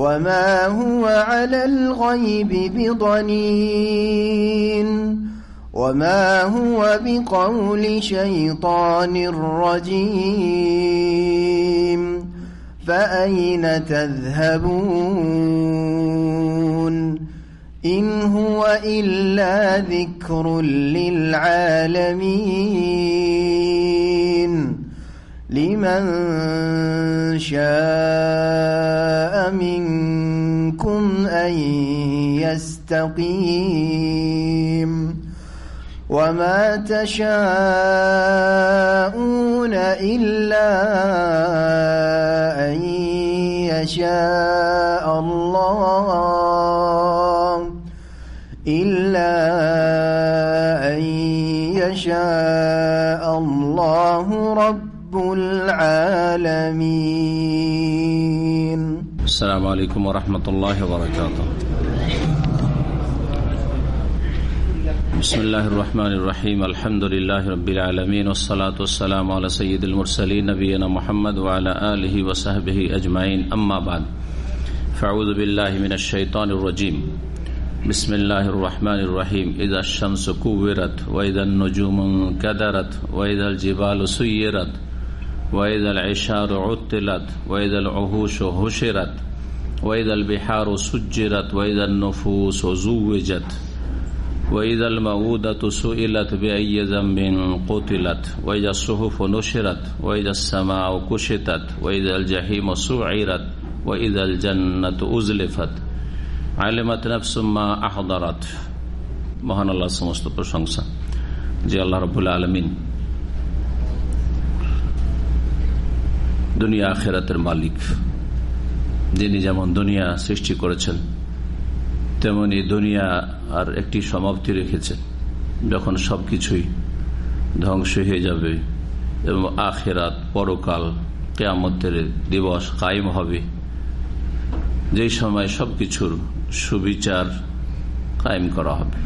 وما هو على الغيب بضنين وما هو بقول شيطان رجيم فأين تذهبون إن هو إلا ذكر للعالمين لمن شاء منكم أن يستقيم وما تشاءون إلا أن يشاء الله إلا أن يشاء الله رب العالمين. السلام عليكم ورحمة الله وبركاته. بسم الله الرحمن الرحيم. الحمد لله رب العالمين والصلاة والسلام على سيد المرسلين نبينا محمد وعلى آله وصحبه أجمعين. أما بعد فأعوذ بالله من الشيطان الرجيم. بسم الله الرحمن الرحيم. إذا الشمس كورت وإذا النجوم انكدرت وإذا الجبال سيرت وإذا العشار عطلت وإذا العهوش هشرت وإذا البحار سجرت وإذا النفوس زوجت وإذا الموودة سئلت بأي ذنب قتلت وإذا الصحف نشرت وإذا السماء كشطت وإذا الجحيم سعرت وإذا الجنة أزلفت আলিমাত নাফসুম্মা আহদারাত মহান আল্লাহ সমস্ত প্রশংসা যে আল্লাহ রবুল্লা আলমিন দুনিয়া আখেরাতের মালিক। যিনি যেমন দুনিয়া সৃষ্টি করেছেন, তেমনি দুনিয়া আর একটি সমাপ্তি রেখেছেন। যখন সবকিছুই ধ্বংস হয়ে যাবে এবং আখেরাত পরকাল, কেয়ামতের দিবস কায়েম হবে, যেই সময় সবকিছুর সুবিচার কায়েম করা হবে।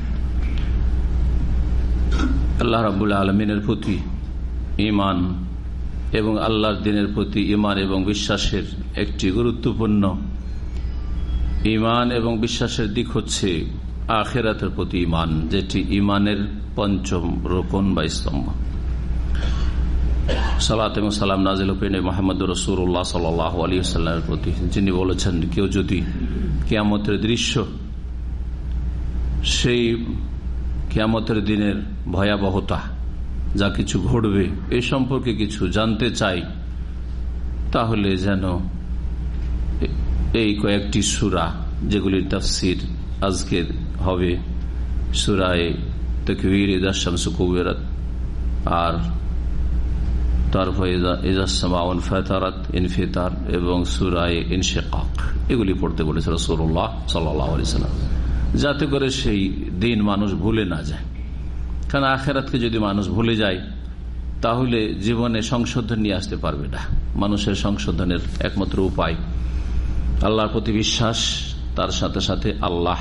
আল্লাহ রাবুল আলমিনের প্রতি ইমান এবং আল্লাহর দিনের প্রতি ইমান এবং বিশ্বাসের একটি গুরুত্বপূর্ণ ইমান এবং বিশ্বাসের দিক হচ্ছে আখেরাতের প্রতি ইমান যেটি ইমানের পঞ্চম রোপণ বা স্তম্ভ। সালাত এবং সালাম নাজিল হুফিন মোহাম্মদ রসুল্লাহ সাল আলী সাল্লামের প্রতি, যিনি বলেছেন, কেউ যদি কেয়ামতের দৃশ্য, সেই কেয়ামতের দিনের ভয়াবহতা যা কিছু ঘটবে, এ সম্পর্কে কিছু জানতে চাই। তাহলে যেন এই কয়েকটি সুরা যেগুলির তাফসির আজকে হবে, সুরায় তকবীর ইজাশামসু কবিরাত, আর তারপর ফেতারাত এবং সুরায় ইনশেকাক। এগুলি পড়তে বলেছে রসুল্লাহ সাল্লাম যাতে করে সেই দিন মানুষ ভুলে না যায়। কারণ আখেরাতকে যদি মানুষ ভুলে যায়, তাহলে জীবনে সংশোধন নিয়ে আসতে পারবে না। মানুষের সংশোধনের একমাত্র উপায়। আল্লাহর প্রতি বিশ্বাস, তার সাথে সাথে আল্লাহ।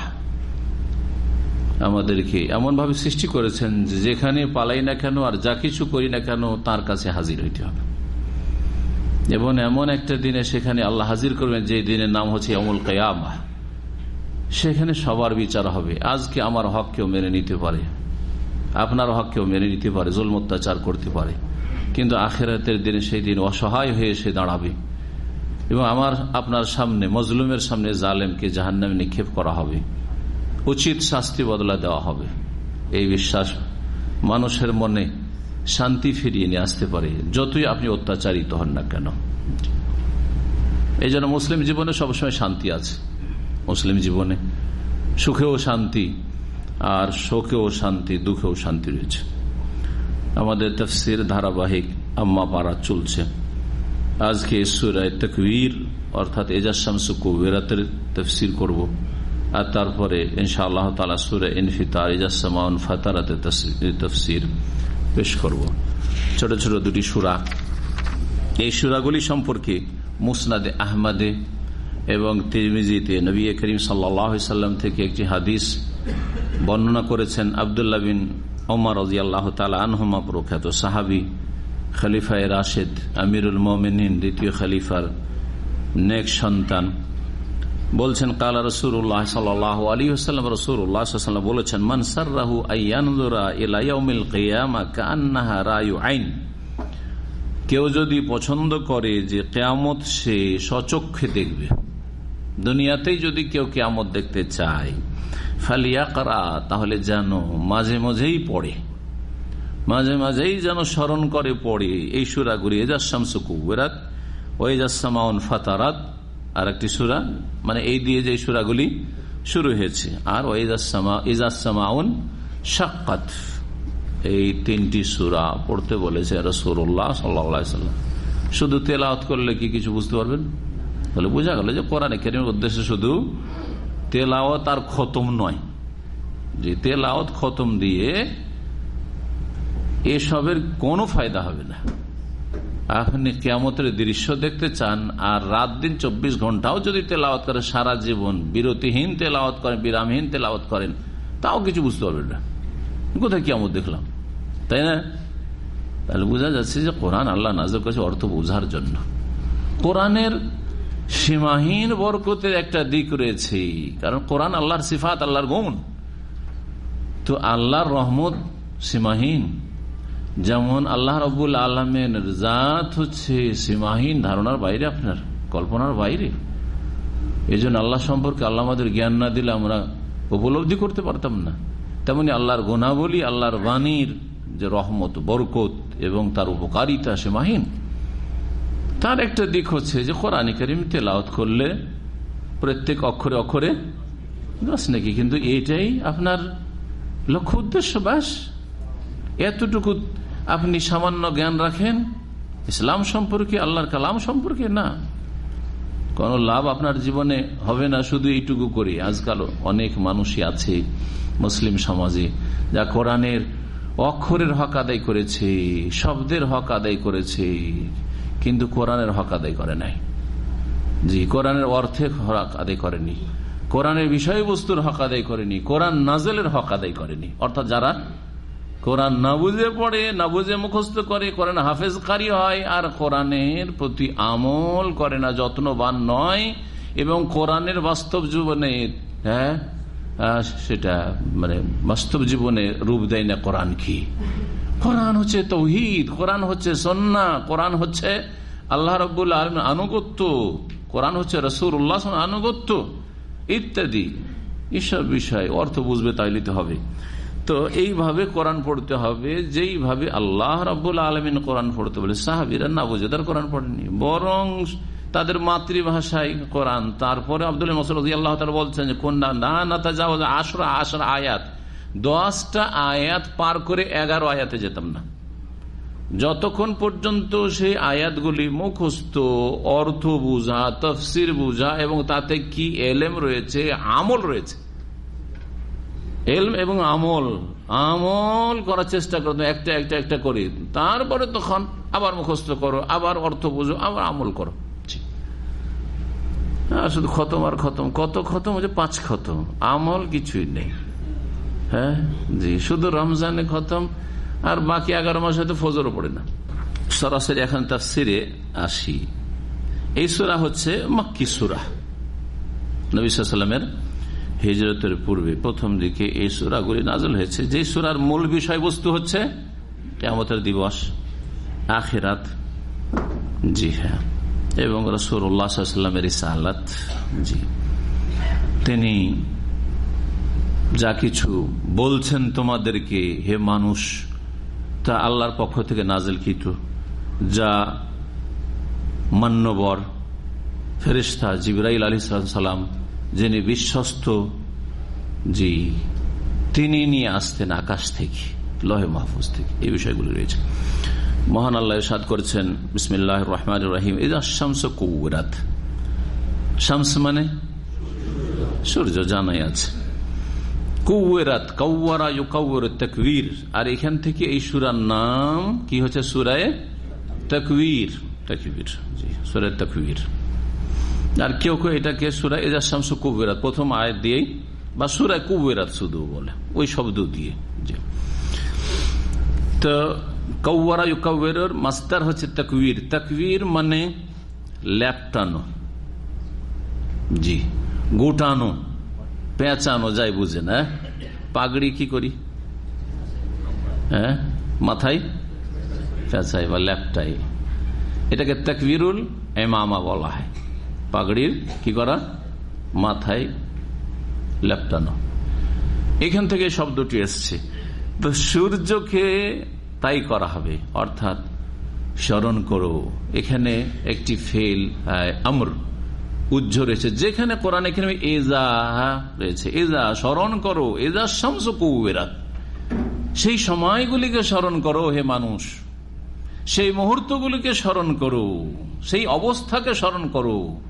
আমাদেরকে এমন ভাবে সৃষ্টি করেছেন যে যেখানে পালাই না কেন আর যা কিছু করি না কেন, তার কাছে হাজির হইতে হবে। এবং এমন একটা দিনে সেখানে আল্লাহ হাজির করবেন, যে দিনের নাম হচ্ছে অমুল কয়ামা। সেখানে সবার বিচার হবে। আজকে আমার হক কেউ মেনে নিতে পারে। আপনার হক কেউ মেনে নিতে পারে জুল অত্যাচার করতে পারে। কিন্তু আখেরাতের দিনে সেই দিন অসহায় হয়ে সে দাঁড়াবে। এবং আমার, আপনার সামনে, মজলুমের সামনে জালেমকে জাহান্নামে নিক্ষেপ করা হবে। উচিত শাস্তি বদলা দেওয়া হবে। এই বিশ্বাস মানুষের মনে শান্তি ফিরিয়ে নিয়ে আসতে পারে, যতই আপনি অত্যাচারিত হন না কেন। এই জন্য মুসলিম জীবনে সবসময় শান্তি আছে। মুসলিম জীবনে সুখেও শান্তি আর শোকেও শান্তি, দুঃখেও শান্তি রয়েছে। আমাদের তফসির ধারাবাহিক আম্মা পাড়া চলছে। আজকে সুরায় তকবীর, অর্থাৎ এজাসামসু কুবেরাতের তফসির করব, আর তারপরে ইনশা আল্লাহ তালা সুরে ইনফিতার ইজাসমাউন ফাতারাতে তফসির পেশ করব। ছোট ছোট দুটি সুরা। এই সুরাগুলি সম্পর্কে মুসনাদে আহমদে এবং তিরমিজিতে নবী করিম সাল্লাহ সাল্লাম থেকে একটি হাদিস বর্ণনা করেছেন আবদুল্লাহ বিন ওমর রাজি আল্লাহ তালা আনহমা প্রখ্যাত সাহাবি খলিফায় রাশেদ আমিরুল মোমিন দ্বিতীয় খলিফার নেক সন্তান। বলছেন, কালা রসুল্লাহ বলেছেন কান্নাহা রায়ু আইন। কেউ যদি পছন্দ করে যে কেয়ামত সে সচক্ষে দেখবে। দুনিয়াতেই যদি কেউ কেয়ামত দেখতে চায় ফালিয়া করা তাহলে যেন মাঝে মাঝেই পড়ে। মাঝে মাঝেই যেন স্মরণ করে পড়ে। এই সুরাগুলি এজাসামসুকুবেরাত ওয়েজাসমাউন ফাতারাত আর একটি সুরা মানে এই দিয়ে যে সুরাগুলি শুরু হয়েছে। আর ওয়েজাসমাউন সাক্কাত এই তিনটি সুরা পড়তে বলেছে রসুল্লাহ সাল্লাম শুধু তেলাওত করলে কি কিছু বুঝতে পারবেন? তাহলে বোঝা গেল যে কোরআনে কেরিমের উদ্দেশ্য শুধু তেলাওয়াত আর খতম নয়। যে তেলাওয়াত খতম দিয়ে এসবের কোনো ফায়দা হবে না। আপনি কেমতের দৃশ্য দেখতে চান আর রাত দিন চব্বিশ ঘন্টাও যদি তেলাওয়াত করে, সারা জীবন বিরতিহীন তেলাওয়াত করেন, বিরামহীন তেলাওয়াত করেন, তাও কিছু বুঝতে পারবেন না। কোথায় কেমন দেখলাম? তাই না? তাহলে বোঝা যাচ্ছে যে কোরআন আল্লাহ নাজর কাছে অর্থ বোঝার জন্য। কোরআনের সীমাহীন বরকতের একটা দিক রয়েছে। কারণ কোরআন আল্লাহর সিফাত, আল্লাহর গুণ। তো আল্লাহর রহমত সীমাহীন। যেমন আল্লাহ রবুল আলমের জাত হচ্ছে সীমাহীন, ধারণার বাইরে আপনার, কল্পনার বাইরে। এই জন্য আল্লাহ সম্পর্কে আল্লাহ আমাদের জ্ঞান না দিলে আমরা উপলব্ধি করতে পারতাম না। তেমনি আল্লাহর গুণাবলী, আল্লাহর বাণীর যে রহমত, বরকত এবং তার উপকারিতা সীমাহীন। তার একটা দিক হচ্ছে যে কোরআন করিম তেলাওত করলে প্রত্যেক অক্ষরে অক্ষরে বাস নাকি? কিন্তু এটাই আপনার লক্ষ্য উদ্দেশ্য বাস। এতটুকু আপনি সামান্য জ্ঞান রাখেন, ইসলাম সম্পর্কে, আল্লাহর কালাম সম্পর্কে না। কোন লাভ আপনার জীবনে হবে না, শুধু এইটুকু করে। আজকাল অনেক মানুষই আছে মুসলিম সমাজে, যা কোরআনের অক্ষরের হক আদায় করেছে, শব্দের হক আদায় করেছে। কিন্তু কোরআনের হক আদায় করে নাই। জি, কোরআনের অর্থে হক আদায় করেনি। কোরআনের বিষয়বস্তুর হক আদায় করেনি। কোরআন নাজেলের হক আদায় করেনি। অর্থাৎ যারা কোরআন না বুঝে পড়ে, না বুঝে মুখস্থ করে, কোরআন হাফেজকারী হয়, আর কোরআনের প্রতি আমল করে না, যত্নবান নয়, এবং কোরআনের বাস্তব জীবনে হ্যাঁ সেটা মানে বাস্তব জীবনে রূপ দেয় না কোরআন কি? কোরআন হচ্ছে তৌহিদ, কোরআন হচ্ছে সন্না, কোরআন হচ্ছে আল্লাহ রব্বুল আলম আনুগত্য, কোরআন হচ্ছে রসুর উল্লাহ আনুগত্য, ইত্যাদি। এসব বিষয় অর্থ বুঝবে তাই নিতে হবে। তো এইভাবে কোরআন পড়তে হবে, যেইভাবে আল্লাহ রাবুল আলমিন কোরআন পড়তে বলে, সাহাবিরা না তার কোরআন পড়েনি। বরং তাদের মাতৃভাষায় কোরআন, তারপরে আব্দুল মসুদ আল্লাহ বলছেন কোন না না তা যাওয়া আশরা আশরা আয়াত। দশটা আয়াত পার করে এগারো আয়াতে যেতাম না। যতক্ষণ পর্যন্ত সেই আয়াতগুলি মুখস্থ, অর্থ বুঝা, তফসির বুঝা এবং তাতে কি এলেম রয়েছে, আমল রয়েছে। এলম এবং আমল আমল করার চেষ্টা করতো একটা একটা একটা করে। তারপরে তখন আবার মুখস্থ করো, আবার অর্থ বুঝো, আবার আমল করো। শুধু খতম আর খতম, কত খতম? হচ্ছে পাঁচ খতম। আমল কিছুই নেই। হ্যাঁ? জি, শুধু রমজানে খতম, আর বাকি এগারো মাস হয়তো ফজরও পড়ে না। সরাসরি এখন তার সিরে আসি। এই সুরা হচ্ছে মাক্কি সুরা। নবিসামের হিজরতের পূর্বে প্রথম দিকে এই সুরাগুলি নাজল হয়েছে। যে সুরার মূল বিষয়বস্তু হচ্ছে কেমতের দিবস, আখেরাত। জি হ্যাঁ। এবং রসুল্লাহামের ইসাহালাত জি। তিনি যা কিছু বলছেন তোমাদেরকে, হে মানুষ, তা আল্লাহর পক্ষ থেকে নাজেল কিত যা মান্যবর ফেরিস্তা জিবরাইল আলী সালাম, যিনি বিশ্বস্ত, জি, তিনি নিয়ে আসতেন আকাশ থেকে, লহে মাহফুজ থেকে। এই বিষয়গুলি রয়েছে। মহান আল্লাহ সাদ করছেন বিসমিল্লাহ রহমান রাহিম। এই শামস কৌরাত শামস মানে সূর্য, জানাই আছে। কৌরাত কৌর তকবীর। আর এখান থেকে এই সুরার নাম কি হচ্ছে? সুরায় তকবীর। তকবীর সুরায় তকবীর। আর কেউ কেউ এটাকে সুরা এজাজ শামসু কুবেরাত প্রথম আয় দিয়ে বা সুরায় কুবেরাত শুধু বলে, ওই শব্দ দিয়ে, জি। তো কৌয়ারা কৌয়ের মাস্টার হচ্ছে তকবীর। তকবীর মানে ল্যাপটানো জি, গোটানো। পেঁচানো যায় বুঝে না পাগড়ি কি করি? হ্যাঁ? মাথায়? পেঁচাই বা ল্যাপটাই এটাকে তকবিরুল এমামা বলা হয়। পাগড়ির কি করা? মাথায় লেপটানো। এখান থেকে শব্দটি এসছে। তো সূর্যকে তাই করা হবে, অর্থাৎ স্মরণ করো। এখানে একটি ফেল আমর। উজ্জ্ব রয়েছে যেখানে কোরআন এখানে এজা রয়েছে, এজা স্মরণ করো, এজা শামস কৌবেরাত সেই সময়গুলিকে স্মরণ করো, হে মানুষ। সেই মুহূর্তগুলিকে স্মরণ করো, সেই অবস্থাকে স্মরণ করো।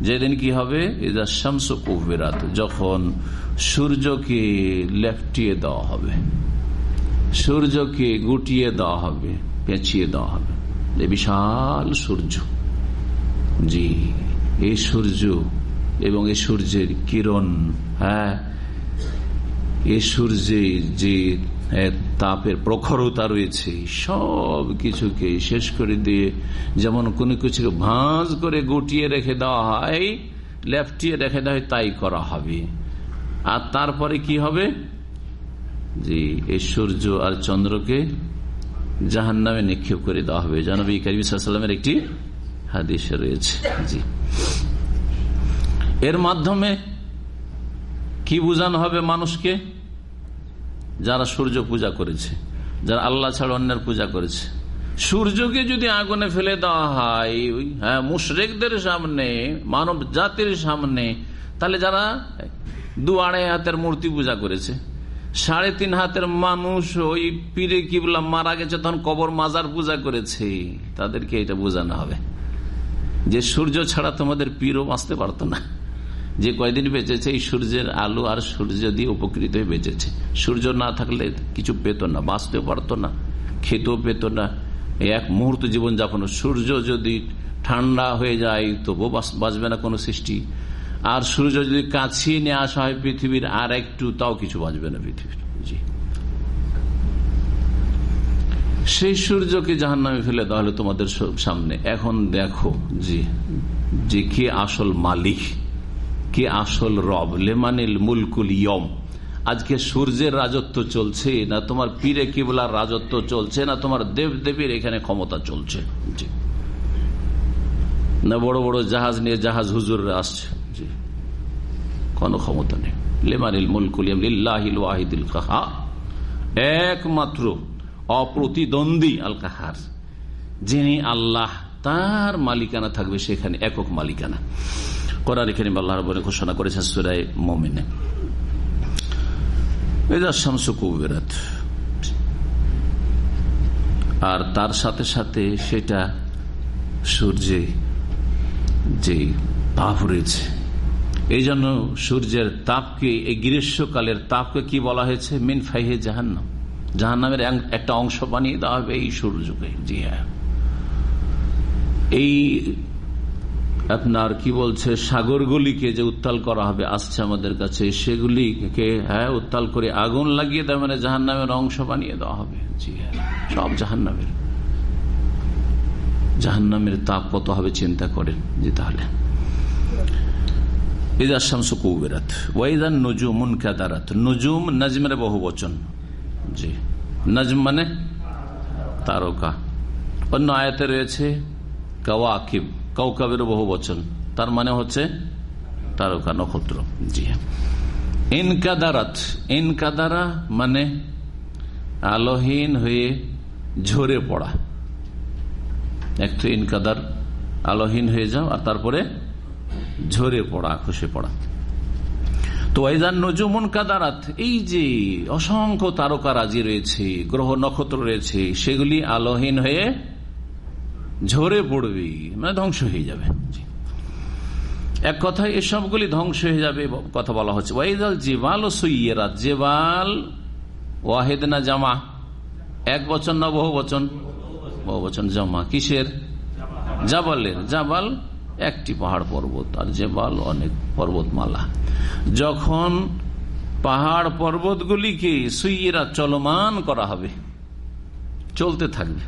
যেদিন কি হবে? এজা শামস কৌবেরাত যখন সূর্যকে লেফটিয়ে দেওয়া হবে। সূর্যকে গুটিয়ে দেওয়া হবে, পেঁচিয়ে দেওয়া হবে। বিশাল সূর্য। জি, এই সূর্য এবং এই সূর্যের কিরণ হ্যাঁ? এই সূর্যে যে তাপের প্রখরতা রয়েছে, সব কিছুকে শেষ করে দিয়ে যেমন কোনো কিছুকে ভাঁজ করে গুটিয়ে রেখে দেওয়া হয় লেফটিয়ে রেখে দেওয়া হয়, তাই করা হবে। আর তারপরে কি হবে? যে এই সূর্য আর চন্দ্রকে জাহান নামে নিক্ষেপ করে দেওয়া হবে। জানবী কারিমের একটি হাদিস রয়েছে। জি। এর মাধ্যমে কি বুঝানো হবে মানুষকে? যারা সূর্য পূজা করেছে, যারা আল্লাহ ছাড়া অন্যের পূজা করেছে। সূর্যকে যদি আগুনে ফেলে দেওয়া হয় হ্যাঁ মুশরেকদের সামনে, মানব জাতির সামনে, তাহলে যারা দু আড়াই হাতের মূর্তি পূজা করেছে, সাড়ে তিন হাতের মানুষ ওই পীরে কিবলা মারা গেছে, তখন কবর মাজার পূজা করেছে, তাদেরকে এটা বোঝানো হবে। যে সূর্য ছাড়া তোমাদের পীরও বাঁচতে পারতো না। যে কয়দিন বেঁচেছে, এই সূর্যের আলো আর সূর্য দিয়ে উপকৃত হয়ে বেঁচেছে। সূর্য না থাকলে কিছু পেত না, বাঁচতেও পারতো না, খেতেও পেত না। এক মুহূর্ত জীবন যাপন, সূর্য যদি ঠান্ডা হয়ে যায়, তবুও বাঁচবে না কোনো সৃষ্টি। আর সূর্য যদি কাছিয়ে নিয়ে আসা হয় পৃথিবীর আর একটু, তাও কিছু বাঁচবে না পৃথিবীর জি সেই সূর্যকে জাহান নামে ফেলে তাহলে তোমাদের সামনে। এখন দেখো, জি যে কে আসল মালিক? কে আসল রব? লেমানিল মুলকুল ইয়ম। আজকে সূর্যের রাজত্ব চলছে, না তোমার পীরে কিবলার রাজত্ব চলছে, না তোমার দেব দেবীর এখানে ক্ষমতা চলছে? না বড় বড় জাহাজ নিয়ে জাহাজ হুজুররা আসছে, জি। কোন ক্ষমতা নেই। লেমানিল মুলকুল ইয়ম লিল্লাহিল ওয়াহিদুল কাহা একমাত্র অপ্রতিদ্বন্দ্বী আল কাহার যিনি আল্লাহ, তার মালিকানা থাকবে সেখানে, একক মালিকানা। করার এখানে আল্লাহ বলে ঘোষণা করেছে সুরায় মমিনে। শামসুকুবেরাত আর তার সাথে সাথে সেটা সূর্যে যে তাপ রয়েছে এই জন্য সূর্যের তাপকে, এই গ্রীষ্মকালের তাপকে কি বলা হয়েছে? মিন ফাইহে জাহান্নাম। জাহান্নামের একটা অংশ বানিয়ে দেওয়া হবে এই সূর্যকে জি হ্যাঁ। এই আপনার কি বলছে, সাগরগুলিকে যে উত্তাল করা হবে, আসছে আমাদের কাছে, সেগুলিকে হ্যাঁ উত্তাল করে আগুন লাগিয়ে দেওয়া মানে জাহান নামের অংশ বানিয়ে দেওয়া হবে। জি হ্যাঁ সব জাহান নামের জাহান নামের তাপ কত হবে চিন্তা করেন যে তাহলে। নজুম, নজমের বহু বচন জি। নজম মানে তারকা। অন্য আয়াতে রয়েছে কাওয়াকিব কৌকাবের বহু বচন। তার মানে হচ্ছে তারকা, নক্ষত্র। জি হ্যাঁ। ইনকাদারাত ইনকাদারা মানে আলোহীন হয়ে ঝরে পড়া। একটু ইনকাদার আলোহীন হয়ে যাও আর তারপরে ঝরে পড়া খসে পড়া। এই যে অসংখ্য তারকা রাজি রয়েছে, গ্রহ নক্ষত্র রয়েছে, সেগুলি আলোহীন হয়ে ঝরে পড়বে মানে ধ্বংস হয়ে যাবে। এক কথায় এসবগুলি ধ্বংস হয়ে যাবে কথা বলা হচ্ছে। ওয়াইদাল জেবাল ও সইয়েরাত জেবাল ওয়াহেদ না জামা? এক বচন না বহু বচন? বহু বচন জামা। কিসের? জাবালের। জাবাল একটি পাহাড় পর্বত আর জেবাল অনেক পর্বতমালা। যখন পাহাড় পর্বতগুলিকে সুইয়েরা চলমান করা হবে চলতে থাকবে।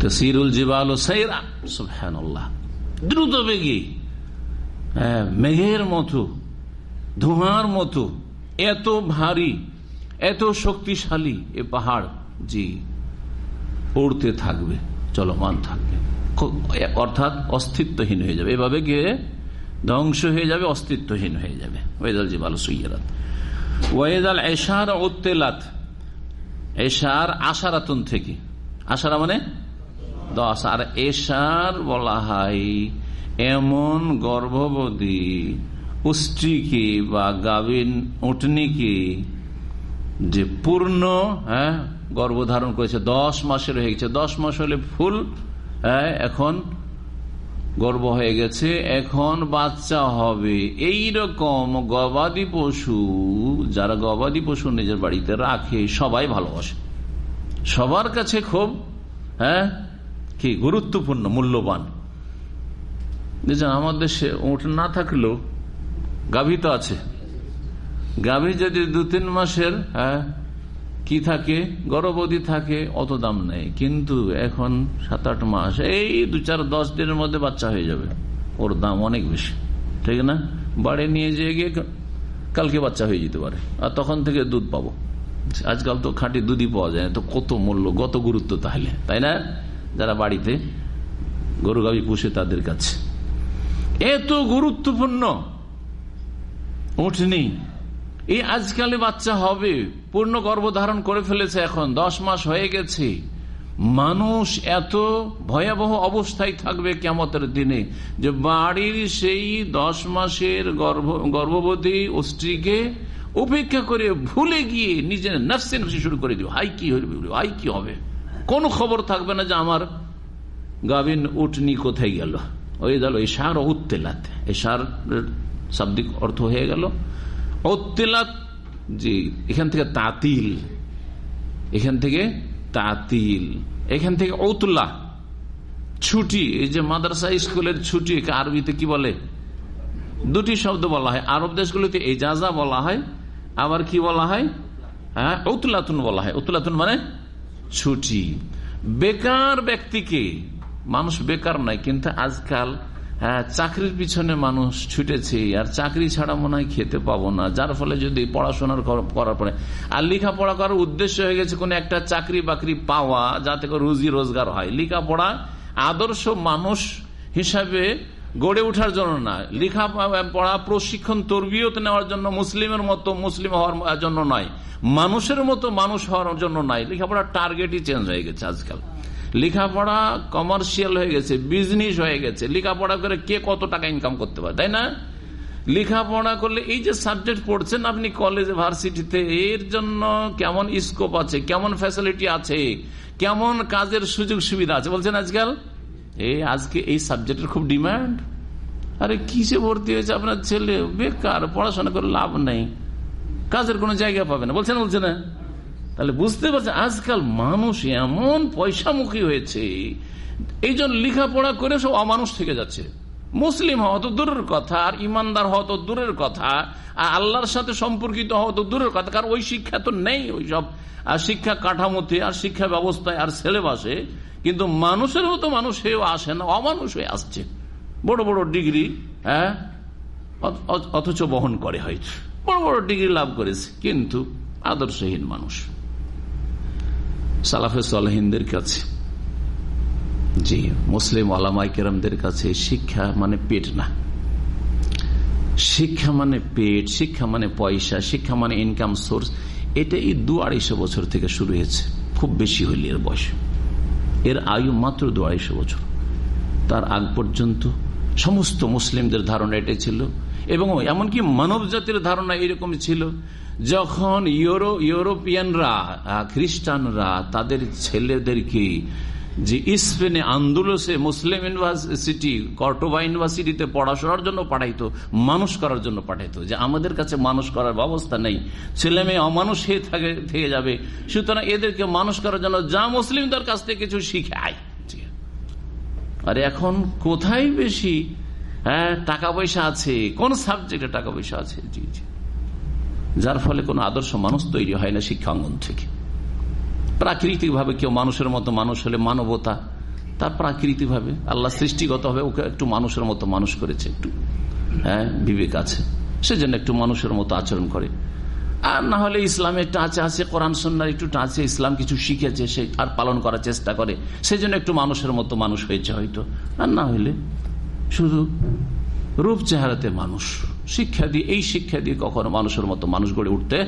তসিরুল জিবাল সাইরা সুবহানাল্লাহ। দ্রুত বেগে হ্যাঁ, মেঘের মতো ধোঁয়ার মতো এত ভারী এত শক্তিশালী এ পাহাড় জি উড়তে থাকবে চলমান থাকবে। অর্থাৎ অস্তিত্বহীন হয়ে যাবে। এভাবে গিয়ে ধ্বংস হয়ে যাবে, অস্তিত্বহীন হয়ে যাবে। ওয়েদাল জিবাল সুইয়ারাত ওয়েদাল এশার ওত্তেলাত এশার আশারাতুন থেকে। আশারা মানে দশ। আর এশার বলা হয় এমন গর্ভবতী পুষ্টিকে বা গাভিন উঠনিকে যে পূর্ণ হ্যাঁ গর্ভধারণ করেছে। দশ মাসের হয়ে গেছে। দশ মাস হলে ফুল এখন গর্ব হয়ে গেছে, এখন বাচ্চা হবে। এই রকম গবাদি পশু, যারা গবাদি পশু নিজের বাড়িতে রাখে, সবাই ভালোবাসে। সবার কাছে খুব হ্যাঁ কি গুরুত্বপূর্ণ, মূল্যবান। আমার দেশে উঠ না থাকলেও গাভী তো আছে। গাভী যদি দু তিন মাসের হ্যাঁ কি থাকে? গর্ভবতী থাকে, অত দাম নেই। কিন্তু এখন সাত আট মাস, এই দু চার দশ দিনের মধ্যে বাচ্চা হয়ে যাবে। ওর দাম অনেক বেশি, ঠিক না? বাড়ি নিয়ে যেয়ে গিয়ে কালকে বাচ্চা হয়ে যেতে পারে, আর তখন থেকে দুধ পাবো। আজকাল তো খাঁটি দুধই পাওয়া যায় তো কত মূল্য, কত গুরুত্ব তাহলে, তাই না? যারা বাড়িতে গরু গাভি পুষে তাদের কাছে। এত গুরুত্বপূর্ণ, উঠনি। এই আজকালে বাচ্চা হবে। পূর্ণ গর্ভধারণ করে ফেলেছে এখন। দশ মাস হয়ে গেছে। মানুষ এত ভয়াবহ অবস্থায় থাকবে কেমতের দিনে যে বাড়ির সেই দশ মাসের গর্ভ, গর্ভবতী ও স্ত্রীকে উপেক্ষা করে ভুলে গিয়ে নিজের নার্সে নার্সে শুরু করে দিব হাই কি হবে হাই কি হবে? কোন খবর থাকবে না যে আমার গাভিন উটনি কোথায় গেল? ওই গেল এসার উত্তেলাত। এসার শাব্দিক অর্থ হয়ে গেল। উত্তেলাত জি, এখান থেকে তাতিল, এখান থেকে তাতিল, এখান থেকে ঔতুল্লা ছুটি, এই যে মাদ্রাসা স্কুলের ছুটি আরবিতে কি বলে? দুটি শব্দ বলা হয়। আরব দেশগুলোতে এজাজা বলা হয়, আবার কি বলা হয়? হ্যাঁ ঔতুলাতুন বলা হয়। ঔতুলাতুন মানে ছুটি। বেকার ব্যক্তিকে, মানুষ বেকার নাই কিন্তু আজকাল চাকরির পিছনে মানুষ ছুটেছে, আর চাকরি ছাড়া মনে হয় খেতে পাবো না। যার ফলে যদি পড়াশোনার করার পরে আর লেখাপড়া করার উদ্দেশ্য হয়ে গেছে কোন একটা চাকরি বাকরি পাওয়া, যাতে করে রুজি রোজগার হয়। লেখাপড়া আদর্শ মানুষ হিসাবে গড়ে ওঠার জন্য না। লেখা পড়া প্রশিক্ষণ তরবিয়ত নেওয়ার জন্য মুসলিমের মতো মুসলিম হওয়ার জন্য নয়। মানুষের মতো মানুষ হওয়ার জন্য নয়। লেখাপড়ার টার্গেটই চেঞ্জ হয়ে গেছে আজকাল। লেখাপড়া কমার্শিয়াল হয়ে গেছে বিজনেস হয়ে গেছে। লেখাপড়া করে কে কত টাকা ইনকাম করতে পারে, তাই না? লেখাপড়া করলে এই যে সাবজেক্ট পড়ছেন আপনি কলেজে ভার্সিটিতে এর জন্য কেমন স্কোপ আছে, কেমন ফ্যাসিলিটি আছে, কেমন কাজের সুযোগ সুবিধা আছে, বলছেন আজকাল? এই আজকে এই সাবজেক্টের খুব ডিমান্ড আরে কিসে ভর্তি হয়েছে আপনার ছেলে? বেকার, পড়াশোনা করে লাভ নেই। কাজের কোনো জায়গা পাবে না। বলছেন বলছে না? তাহলে বুঝতে পারছেন, আজকাল মানুষ এমন পয়সামুখী হয়েছে, এই জন্য লেখাপড়া করে সব অমানুষ থেকে যাচ্ছে। মুসলিম হওয়া তো দূরের কথা, আর ইমানদার হওয়া তো দূরের কথা, আর আল্লাহর সাথে সম্পর্কিত হওয়া তো দূরের কথা, কারণ ওই শিক্ষা তো নেই ওই সব আর শিক্ষা কাঠামোতে আর শিক্ষা ব্যবস্থায়, আর সিলেবাসে, কিন্তু মানুষের মতো মানুষ হয়েও আসে না, অমানুষ হয়ে আসছে। বড় বড় ডিগ্রি হ্যাঁ অথ- অথ- অথচ বহন করে হয়তো। বড় বড় ডিগ্রি লাভ করেছে, কিন্তু আদর্শহীন মানুষ। সালাফে সালহিনদের কাছে। জি, মুসলিম আলামাই কেরামদের কাছে শিক্ষা মানে পেট না। শিক্ষা মানে পেট, শিক্ষা মানে পয়সা, শিক্ষা মানে ইনকাম সোর্স এটা এই দু আড়াইশো বছর থেকে শুরু হয়েছে, খুব বেশি হইল এর বয়স। এর আয়ু মাত্র দু আড়াইশো বছর। তার আগ পর্যন্ত সমস্ত মুসলিমদের ধারণা এটাই ছিল এবং এমনকি মানব জাতির ধারণা এরকম ছিল, যখন ইউরো, ইউরোপিয়ানরা খ্রিস্টানরা তাদের ছেলেদেরকে যে স্পেনে আন্দোলসে মুসলিম ইউনিভার্সিটি, কর্টোবা ইউনিভার্সিটিতে পড়াশোনার জন্য পাঠাইতো, মানুষ করার জন্য পাঠাইতো, যে আমাদের কাছে মানুষ করার ব্যবস্থা নেই, ছেলে মেয়ে অমানুষ হয়ে থাকে, থেকে যাবে, সুতরাং এদেরকে মানুষ করার জন্য যা মুসলিমদের কাছ থেকে কিছু শিখে আয়। আর এখন কোথায় বেশি হ্যাঁ টাকা পয়সা আছে। কোন সাবজেক্টে টাকা পয়সা আছে? জি জি। যার ফলে কোনো আদর্শ মানুষ তৈরি হয় না শিক্ষাঙ্গন থেকে। প্রাকৃতিক ভাবে কেউ মানুষের মতো মানুষ হলে মানবতা, তার প্রাকৃতিক ভাবে আল্লাহ সৃষ্টিগত ভাবে ওকে একটু মানুষের মতো মানুষ করেছে, একটু হ্যাঁ বিবেক আছে। সেজন্য একটু মানুষের মতো আচরণ করে। আর না হলে ইসলামের টাচে আছে, কোরআন সন্ন্যার একটু টাচে, ইসলাম কিছু শিখেছে, সে আর পালন করার চেষ্টা করে। সেজন্য একটু মানুষের মতো মানুষ হয়েছে হয়তো। আর না হইলে শুধু রূপ চেহারাতে মানুষ। শিক্ষা দিয়ে, এই শিক্ষা দিয়ে কখনো মানুষের মতো মানুষ গড়ে উঠতে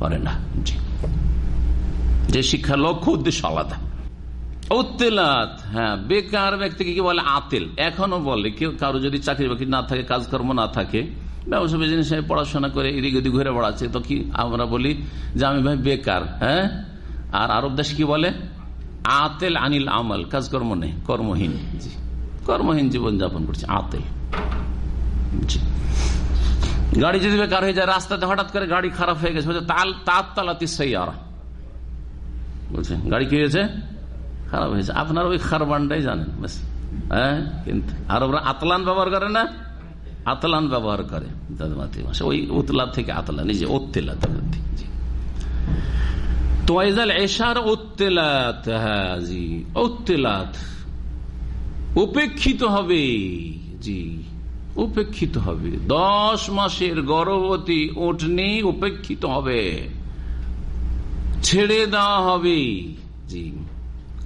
পারে না। যে শিক্ষার লক্ষ্য, উদ্দেশ্য আলাদা। উত্তেলাত হ্যাঁ বেকার ব্যক্তিকে কি বলে? আতেল। এখনও বলে, কেউ কারও যদি চাকরি বাকরি না থাকে, কাজকর্ম না থাকে, ব্যবসা বিজনেস পড়াশোনা করে এদিক ওদিক ঘুরে বেড়াচ্ছে, তো কি আমরা বলি যে, আমি ভাই বেকার হ্যাঁ? আর আরব দেশ কি বলে? আতেল আনিল আমল, কাজকর্ম নেই, কর্মহীন। জি। কর্মহীন জীবন যাপন করছে আতেল জি। গাড়ি যদি বেকার হয়ে যায়, রাস্তাতে হঠাৎ করে গাড়ি খারাপ হয়ে গেছে তাল তার তালাতি সেই আর গাড়ি কি হয়েছে? খারাপ হয়েছে। আপনার ওই খারবানটাই জানেন, ব্যাস। হ্যাঁ কিন্তু আতলান ব্যবহার করে না? আতলান ব্যবহার করে, তাদের মাতৃভাষা। ওই উতলা থেকে আতলান এই যে ওত্তেলা তোয়াইজাল এশার ওত্তেলাত হ্যাঁ জি ওত্তেলাত উপেক্ষিত হবে। জি, উপেক্ষিত হবে। দশ মাসের গর্ভবতী ওটনি উপেক্ষিত হবে। ছেড়ে দেওয়া হবে। জি,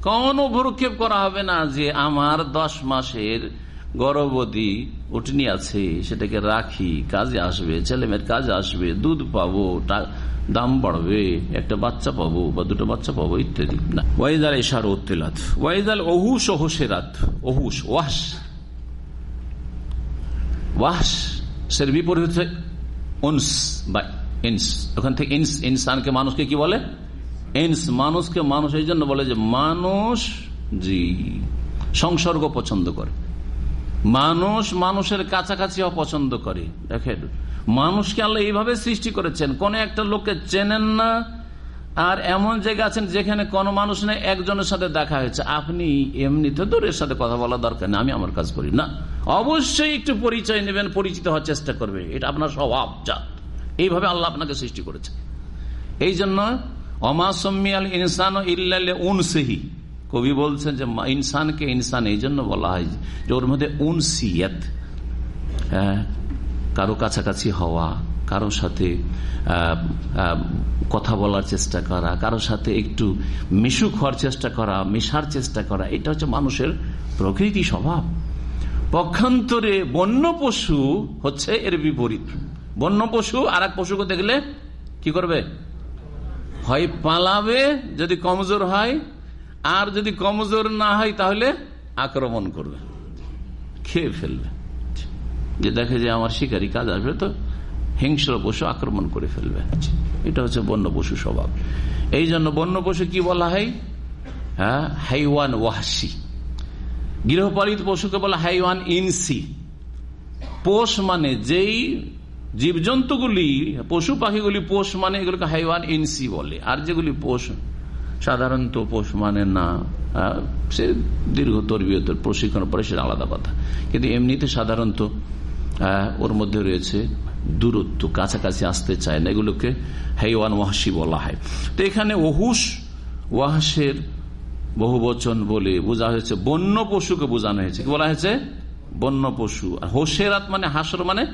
কোন ভ্রুক্ষেপ করা হবে না যে আমার দশ মাসের গর্ভবতী উঠনি আছে, সেটাকে রাখি, কাজে আসবে, ছেলেমেয়ের কাজে আসবে, দুধ পাবো দাম বাড়বে, একটা বাচ্চা পাবো বা দুটো বাচ্চা পাবো, ইত্যাদি। না। ওয়াইদাল এসার ওত্তেলাত ওয়াইদাল অহুস ওহসেরাত অহুস ওয়াস ওয়াস সের বিপরীত হচ্ছে উনস বা ইনস। ওখান থেকে ইনস, ইনসানকে মানুষকে কি বলে? ইনস, মানুষকে মানুষ এই জন্য বলে যে মানুষ জি, সংসর্গ পছন্দ করে। মানুষ মানুষের কাছাকাছি অপছন্দ করে। দেখেন, মানুষকে আল্লাহ এইভাবে সৃষ্টি করেছেন, কোন একটা লোককে চেনেন না, আর এমন জায়গা আছেন যেখানে কোন মানুষ নেই, একজনের সাথে দেখা হয়েছে। আপনি এমনিতে দূরের সাথে কথা বলা দরকার না আমি আমার কাজ করি না। অবশ্যই একটু পরিচয় নেবেন, পরিচিত হওয়ার চেষ্টা করবে। এটা আপনার স্বভাব, জাত। এইভাবে আল্লাহ আপনাকে সৃষ্টি করেছে। এই জন্য অমাসমিয়াল ইনসান ইল্লালে উনসেহি কবি বলছেন যে ইনসানকে ইনসান, এই জন্য বলা হয় যে ওর মধ্যে উনসিয়ত হ্যাঁ কারও কাছাকাছি হওয়া, কারও সাথে কথা বলার চেষ্টা করা, কারও সাথে একটু মিশুক হওয়ার চেষ্টা করা, মেশার চেষ্টা করা, এটা হচ্ছে মানুষের প্রকৃতি স্বভাব। পক্ষান্তরে বন্য পশু হচ্ছে এর বিপরীত। বন্য পশু আর এক পশুকে দেখলে কি করবে? হয় পালাবে, যদি কমজোর হয় আর যদি কমজোর না হয়, তাহলে আক্রমণ করবে। খেয়ে ফেলবে। যে দেখে যে আমার শিকারী কাজ আসবে, তো হিংস্র পশু আক্রমণ করে ফেলবে। এটা হচ্ছে বন্য পশু স্বভাব। এই জন্য বন্য পশু কি বলা হয়? হ্যাঁ হাইওয়ান ওয়াসি গৃহপালিত পশুকে বলা হাইওয়ান ইনসি। পোষ মানে যেই জীবজন্তুগুলি, পশু পাখিগুলি পোষ মানে এগুলোকে হাইওয়ান ইনসি বলে। আর যেগুলি পোষ সাধারণত পোষ মানে না। সে দীর্ঘ তরবিয়তের প্রশিক্ষণ পরে সেটা আলাদা কথা। কিন্তু এমনিতে সাধারণত ওর মধ্যে রয়েছে দূরত্ব, কাছাকাছি আসতে চায় না। এগুলোকে হাইওয়ান ওয়াহাসি বলা হয়। তো এখানে ওহুস ওয়াহাসের বহু বচন বলে বোঝা হয়েছে, বন্য পশুকে বোঝানো হয়েছে। কি বলা হয়েছে? বন্য পশু। হোসেরাত মানে হাসর মানে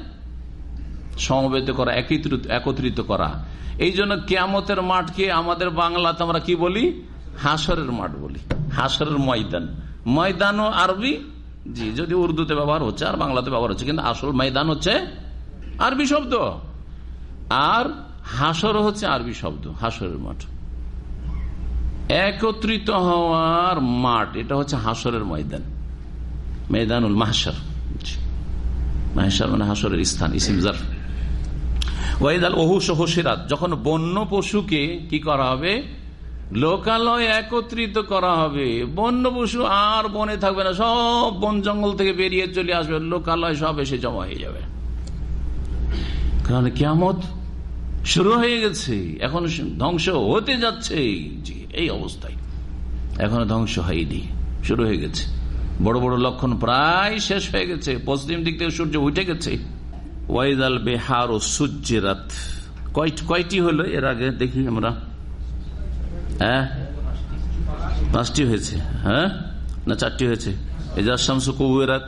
সমবেত করা একত্রিত করা। এই জন্য কেয়ামতের মাঠকে আমাদের বাংলাতে আমরা কি বলি? হাসরের মাঠ বলি। হাসরের ময়দান। ময়দানও আরবি? জি, যদি উর্দুতে ব্যবহার হচ্ছে আর বাংলাতে ব্যবহার হচ্ছে, কিন্তু আসল ময়দান হচ্ছে আরবি শব্দ। আর হাসর হচ্ছে আরবি শব্দ হাসরের মাঠ। একত্রিত হওয়ার মাঠ, এটা হচ্ছে হাসরের ময়দান। ময়দানুল মাহসর মাহসার মানে হাসরের স্থান ইসিমজার ওয়াইদাল হোসেরাত যখন বন্য পশুকে কি করা হবে? লোকালয় একত্রিত করা হবে। বন্য পশু আর বনে থাকবে না, সব বন জঙ্গল থেকে বেরিয়ে চলে আসবে। লোকালয় সব এসে জমা হয়ে যাবে। কারণ কেমত শুরু হয়ে গেছে। এখন ধ্বংস হতে যাচ্ছে। এই অবস্থায়। এখনও ধ্বংস হয়নি। শুরু হয়ে গেছে। বড় বড় লক্ষণ প্রায় শেষ হয়ে গেছে। পশ্চিম দিক থেকে সূর্য উঠে গেছে। ওয়াইদাল বেহার ও সূর্যেরাত কয়টি হলো? এর আগে দেখি আমরা। হ্যাঁ? পাঁচটি হয়েছে। হ্যাঁ? না, চারটি হয়েছে। এজার শামসু কবুয়েরাত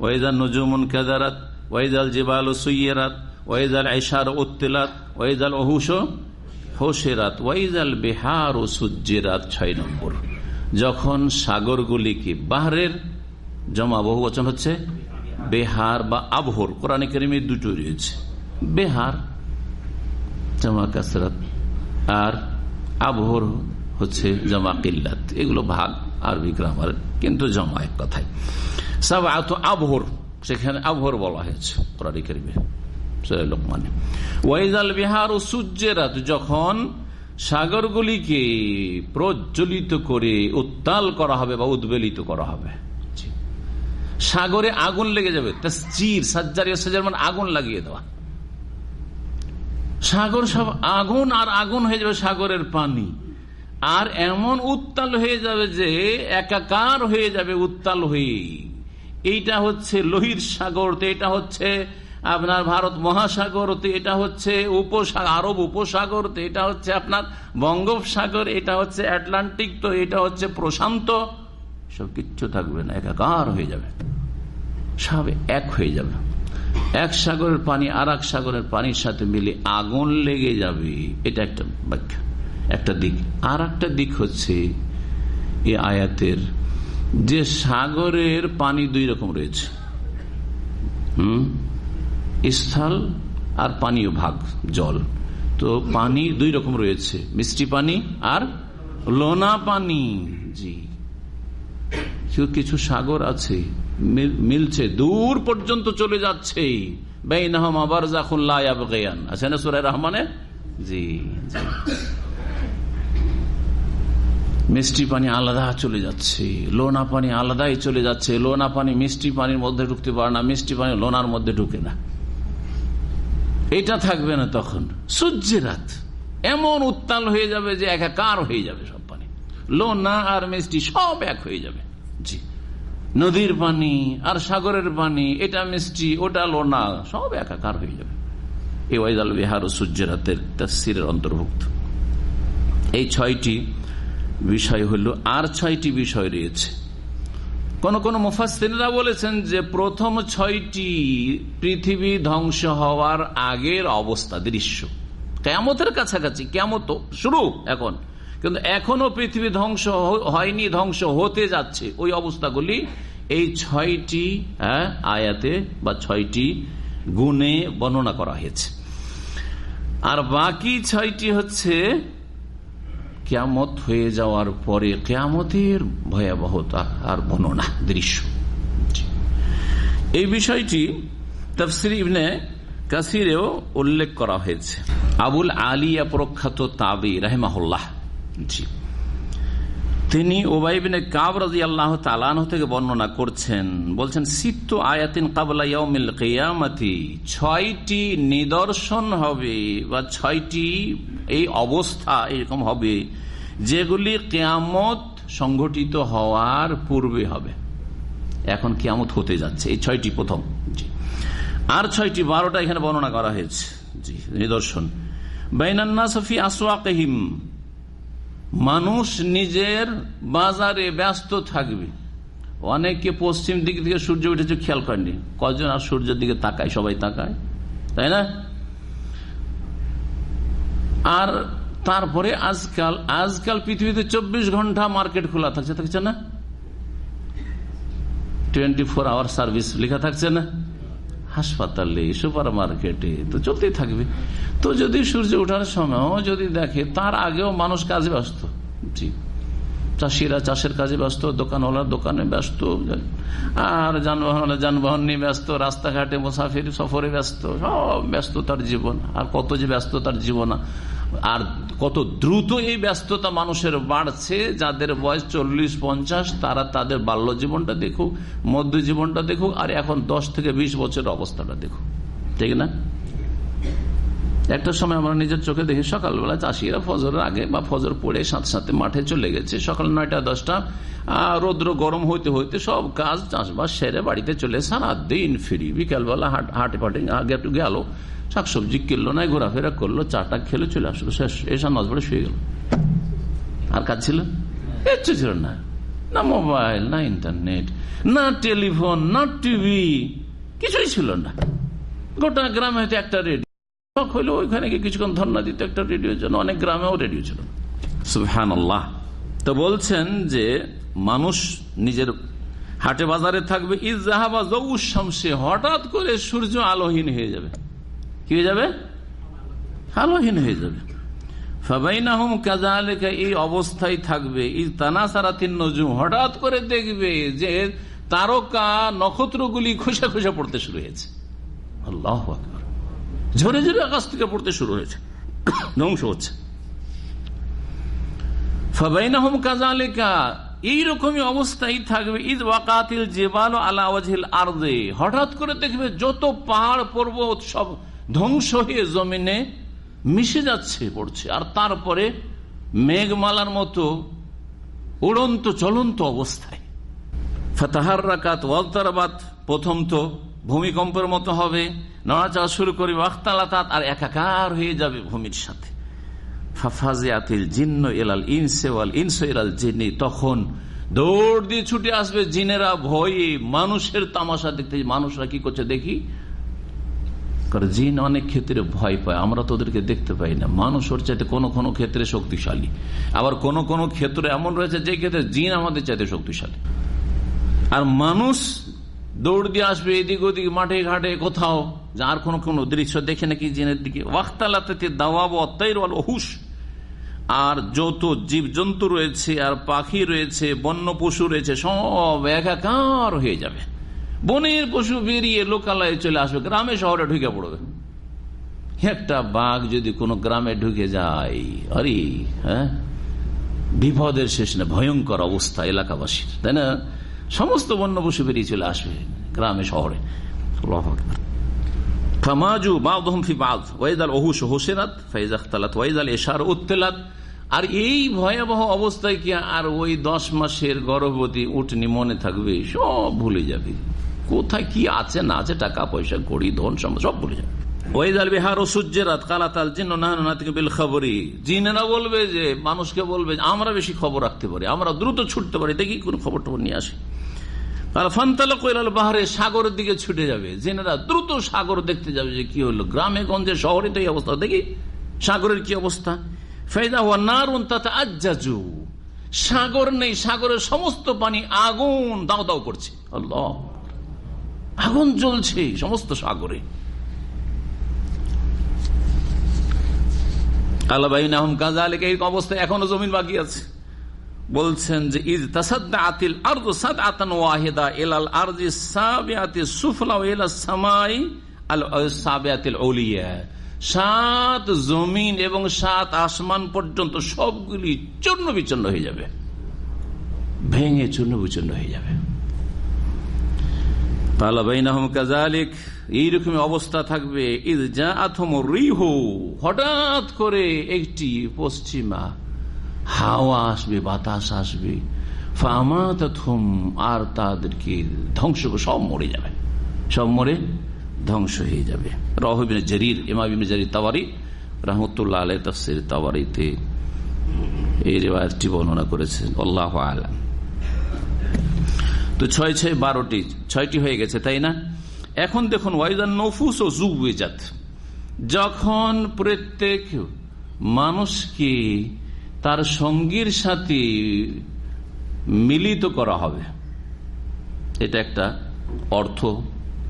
ওয়াইদাল নজুমন কেদারাত ওয়াইদাল জেবাল সুইয়েরাত, ওয়াইদাল আইসার উত্তেলাত, ওয়াইদাল অহুস হোসেরাত ওয়াইদাল বেহার ও সূর্যেরাত ছয় নম্বর। যখন সাগরগুলিকে বাহারের জমা বহু বচন হচ্ছে? বেহার বা আবহর, কোরআনে কেরিমে দুটো রয়েছে। বেহার, জমা কাসরাত, আর আবহর হচ্ছে জমা কিল্লাত। এগুলো ভাগ, আরবি গ্রামার কিন্তু জমা এক কথায়। সব এত আবহর, সেখানে আবহর বলা হয়েছে কোরআনে কেরিমে বিহার ও যখন সাগরগুলিকে প্রজ্বলিত করে উত্তাল করা হবে বা উদ্বেলিত করা হবে। সাগরে আগুন লেগে যাবে। মানে আগুন লাগিয়ে দেওয়া। সাগর সব আগুন আর আগুন হয়ে যাবে সাগরের পানি। আর এমন উত্তাল হয়ে যাবে যে একাকার হয়ে যাবে উত্তাল হয়ে। এইটা হচ্ছে লোহিত সাগর, তো এটা হচ্ছে আপনার ভারত মহাসাগর এটা হচ্ছে উপসাগর আরব উপসাগর এটা হচ্ছে আপনার বঙ্গোপসাগর, এটা হচ্ছে আটলান্টিক, তো এটা হচ্ছে প্রশান্ত। সব কিচ্ছু থাকবে না, একাকার হয়ে যাবে। সব এক হয়ে যাবে। এক সাগরের পানি আর এক সাগরের পানির সাথে মিলে আগুন লেগে যাবে। এটা একটা ব্যাখ্যা। একটা দিক। আর একটা দিক হচ্ছে এই আয়াতের যে সাগরের পানি দুই রকম রয়েছে। হুম? স্থল আর পানীয় ভাগ, জল। তো পানি দুই রকম রয়েছে। মিষ্টি পানি আর লোনা পানি। জি। কিছু সাগর আছে মিলছে, দূর পর্যন্ত চলে যাচ্ছে। আছে না সুরাই রহমানে জি। মিষ্টি পানি আলাদা চলে যাচ্ছে, লোনা পানি আলাদাই চলে যাচ্ছে। লোনা পানি মিষ্টি পানির মধ্যে ঢুকতে পারে না, মিষ্টি পানি লোনার মধ্যে ঢুকে না। এটা থাকবে না তখন। সূর্যের রাত। এমন উত্তাল হয়ে যাবে যে একাকার হয়ে যাবে সব পানি। লোনা আর মিষ্টি সব এক হয়ে যাবে। জি। নদীর পানি আর সাগরের পানি, এটা মিষ্টি, ওটা লোনা, সব একাকার হয়ে যাবে। এই ওয়াইদাল বিহার ও সূর্যের হাতের তাসিরের অন্তর্ভুক্ত। এই ছয়টি বিষয় হলো, আর ছয়টি বিষয় রয়েছে। কোন কোন মুফাসিনরা বলেছেন যে প্রথম ছয়টি পৃথিবী ধ্বংস হওয়ার আগের অবস্থা, দৃশ্য। কেমতের কাছাকাছি কেমত শুরু এখন। কিন্তু এখনও পৃথিবী ধ্বংস হয়নি ধ্বংস হতে যাচ্ছে। ওই অবস্থাগুলি এই ছয়টি হ্যাঁ, আয়াতে বা ছয়টি গুণে বর্ণনা করা হয়েছে। আর বাকি ছয়টি হচ্ছে কেয়ামত হয়ে যাওয়ার পরে কেয়ামতের ভয়াবহতা আর বর্ণনা দৃশ্য। এই বিষয়টি তফসির কাসিরেও উল্লেখ করা হয়েছে। আবুল আলিয়া প্রখ্যাত তাবি রাহেমাহুল্লাহ। জি। তিনি ওবাইবিনে কাব রাজি আল্লাহ তালান থেকে বর্ণনা করছেন, বলছেন, সিত্ত আয়াতিন কাবলা ইয়াউমিল কেয়ামতি। ছয়টি নিদর্শন হবে বা ছয়টি এই অবস্থা এরকম হবে যেগুলি কেয়ামত সংঘটিত হওয়ার পূর্বে হবে। এখন কেয়ামত হতে যাচ্ছে। এই ছয়টি প্রথম। আর ছয়টি বারোটা এখানে বর্ণনা করা হয়েছে। জি, নিদর্শন। বাইনান্না সফি আসওয়াকহিম। মানুষ নিজের বাজারে ব্যস্ত থাকবে। অনেকে পশ্চিম দিক থেকে সূর্য উঠেছে, খেয়াল করেনি কজন আর সূর্যের দিকে তাকায়? সবাই তাকায়। তাই না? আর তারপরে আজকাল আজকাল পৃথিবীতে চব্বিশ ঘণ্টা মার্কেট খোলা থাকছে থাকছে না? টোয়েন্টি ফোর আওয়ার সার্ভিস লেখা থাকছে না? হাসপাতালে সুপার মার্কেটে তো চলতেই থাকবে। তো যদি সূর্য ওঠার সময় যদি দেখে, তার আগেও মানুষ কাজে ব্যস্ত। জি। চাষিরা চাষের কাজে ব্যস্ত, দোকানওয়ালা দোকানে ব্যস্ত, আর যানবাহন যানবাহন নিয়ে ব্যস্ত, রাস্তাঘাটে মুসাফির, সফরে ব্যস্ত, সব ব্যস্ত তার জীবন। আর কত যে ব্যস্ত তার জীবন আর কত দ্রুত এই ব্যস্ততা মানুষের বাড়ছে, যাদের বয়স চল্লিশ, পঞ্চাশ, তারা তাদের বাল্য জীবনটা দেখুক, মধ্য জীবনটা দেখুক, আর এখন দশ থেকে বিশ বছরের অবস্থাটা দেখুক। ঠিক না? একটা সময় আমরা নিজের চোখে দেখি, সকালবেলা চাষিরা ফজরের আগে বা ফজর পড়ে সাথে সাথে মাঠে চলে গেছে। সকাল নয়টা, দশটা রৌদ্র গরম হইতে হইতে সব কাজ, চাষবাস সেরে বাড়িতে চলে সারা দিন ফিরি। বিকালবেলা হাট হাটে ফাটে গেল শাকসবজি কিনলো না, ঘোরাফেরা করল, চাটা খেলে, চলে আসলো, শেষ। এসা নজ পড়ে শুয়ে গেল। আর কাজ ছিল? ছিল না। না মোবাইল, না ইন্টারনেট, না টেলিফোন, না টিভি, কিছুই ছিল না। গোটা গ্রামে হয়তো একটা রেডিও। শখ হইল, ওইখানে গিয়ে কিছুক্ষণ ধর্ণা দিতে একটা রেডিওর জন্য। অনেক গ্রামেও রেডিও ছিল সুহান তো বলছেন যে মানুষ নিজের হাটে বাজারে থাকবে। ইজাহাবা জৌশামসে হঠাৎ করে সূর্য আলোহীন হয়ে যাবে। কি হয়ে যাবে? আলোহীন হয়ে যাবে। কাজালেকা এই অবস্থায় থাকবে। হঠাৎ করে দেখবে যে তারকা নক্ষত্রগুলি খোসা পড়তে শুরু হয়েছে। ঝরে ঝরে আকাশ থেকে পড়তে শুরু হয়েছে। ধ্বংস হচ্ছে। কাজালেকা এইরকমই অবস্থায় থাকবে। ঈদ ওয়াকাতিল জেবাল আলাওয়াজিল আর্দে, হঠাৎ করে দেখবে যত পাহাড় পর্বত সব ধ্বংস হয়ে জমিনে মিশে যাচ্ছে, পড়ছে। আর তারপরে মেঘমালার মতো উড়ন্ত চলন্ত অবস্থায়। ফতাহার রাকাত ওয়ালতারাবাত প্রথম তো ভূমিকম্পের মতো হবে। নড়াচড়া শুরু করবে ওয়াক্তালাতাত আর একাকার হয়ে যাবে ভূমির সাথে। ফাফাজিয়াতিল জিন্ন এলাল ইনসে ওয়াল ইনসে তখন দৌড় দিয়ে ছুটে আসবে জিনেরা, ভয়ে মানুষের তামাশা দেখতে। মানুষরা কি করছে দেখি? কারণ জিন অনেক ক্ষেত্রে ভয় পায়, আমরা তো ওদেরকে দেখতে পাই না। মানুষ ওর চাইতে কোনো কোনো ক্ষেত্রে শক্তিশালী। আবার কোন কোন ক্ষেত্রে এমন রয়েছে যে ক্ষেত্রে জিন আমাদের চাইতে শক্তিশালী। আর মানুষ দৌড় দিয়ে আসবে এদিক ওদিক, মাঠে ঘাটে, কোথাও, যার কোনো কোনো দৃশ্য দেখে নাকি জিনের দিকে। ওয়াক্তালাতে দাওয়াব অত্যাইর হুশ আর যত জীব জন্তু রয়েছে, আর পাখি রয়েছে, বন্য পশু রয়েছে, সব একাকার হয়ে যাবে। বনের পশু বেরিয়ে লোকালয়ে চলে আসবে। গ্রামে, শহরে ঢুকে পড়বে। একটা বাঘ যদি কোনো গ্রামে ঢুকে যায়, আরে হ্যাঁ? বিপদের শেষ না, ভয়ঙ্কর অবস্থা এলাকাবাসীর, তাই না? সমস্ত বন্য পশু বেরিয়ে চলে আসবে, গ্রামে, শহরে। বাদ ফাইজাখতালাত, ওয়াইদাল এশার উত্তেলাত। আর এই ভয়াবহ অবস্থায় কি আর ওই দশ মাসের গর্ভবতী উঠনি মনে থাকবে? সব ভুলে যাবে। কোথায় কি আছে, না আছে, টাকা, পয়সা গড়ি ধন সব বলে যাবে ওয়াইদাল বিহার ও সূর্যেরাত কালাতাল বিল খবরি। জিনেরা বলবে যে, মানুষকে বলবে আমরা বেশি খবর রাখতে পারি, আমরা দ্রুত ছুটতে পারি, দেখি কোন খবর টবর নিয়ে আসি। বাহারে, সাগরের দিকে ছুটে যাবে। জেনেরা দ্রুত সাগর দেখতে যাবে যে কি হলো। গ্রামে, গঞ্জে, শহরে তো এই অবস্থা, দেখি সাগরের কি অবস্থা। ফেদা হওয়া নারুন তাতে আজ্জাজু। সাগর নেই, সাগরের সমস্ত পানি আগুন দাও দাও করছে। আল্লাহ। আগুন জ্বলছে সমস্ত সাগরে। এখনও জমিন বাকি আছে। বলছেন যে সুফলা ইলাস সামাই আল সাত জমিন এবং সাত আসমান পর্যন্ত সবগুলি চূর্ণ বিচন্ন হয়ে যাবে। ভেঙে চূর্ণ বিচন্ন হয়ে যাবে। এইরকম অবস্থা থাকবে। হঠাৎ করে একটি পশ্চিমা হাওয়া আসবে, বাতাস আসবে। আর তাদেরকে ধ্বংস সব মরে যাবে। সব মরে ধ্বংস হয়ে যাবে। রহবিন জরির ইমাবিন জরির তাওয়ারি রহমতুল্লাহ আলহ তফসির তাওয়ারিতে এই রেওয়াজটি বর্ণনা করেছেন। আল্লাহ আলম। তো ছয় ছয় বারোটি, ছয়টি হয়ে গেছে, তাই না? এখন দেখুন, ওয়াইদান নফুস ও জুবেজাত যখন প্রত্যেক মানুষকে তার সঙ্গীর সাথে মিলিত করা হবে, এটা একটা অর্থ,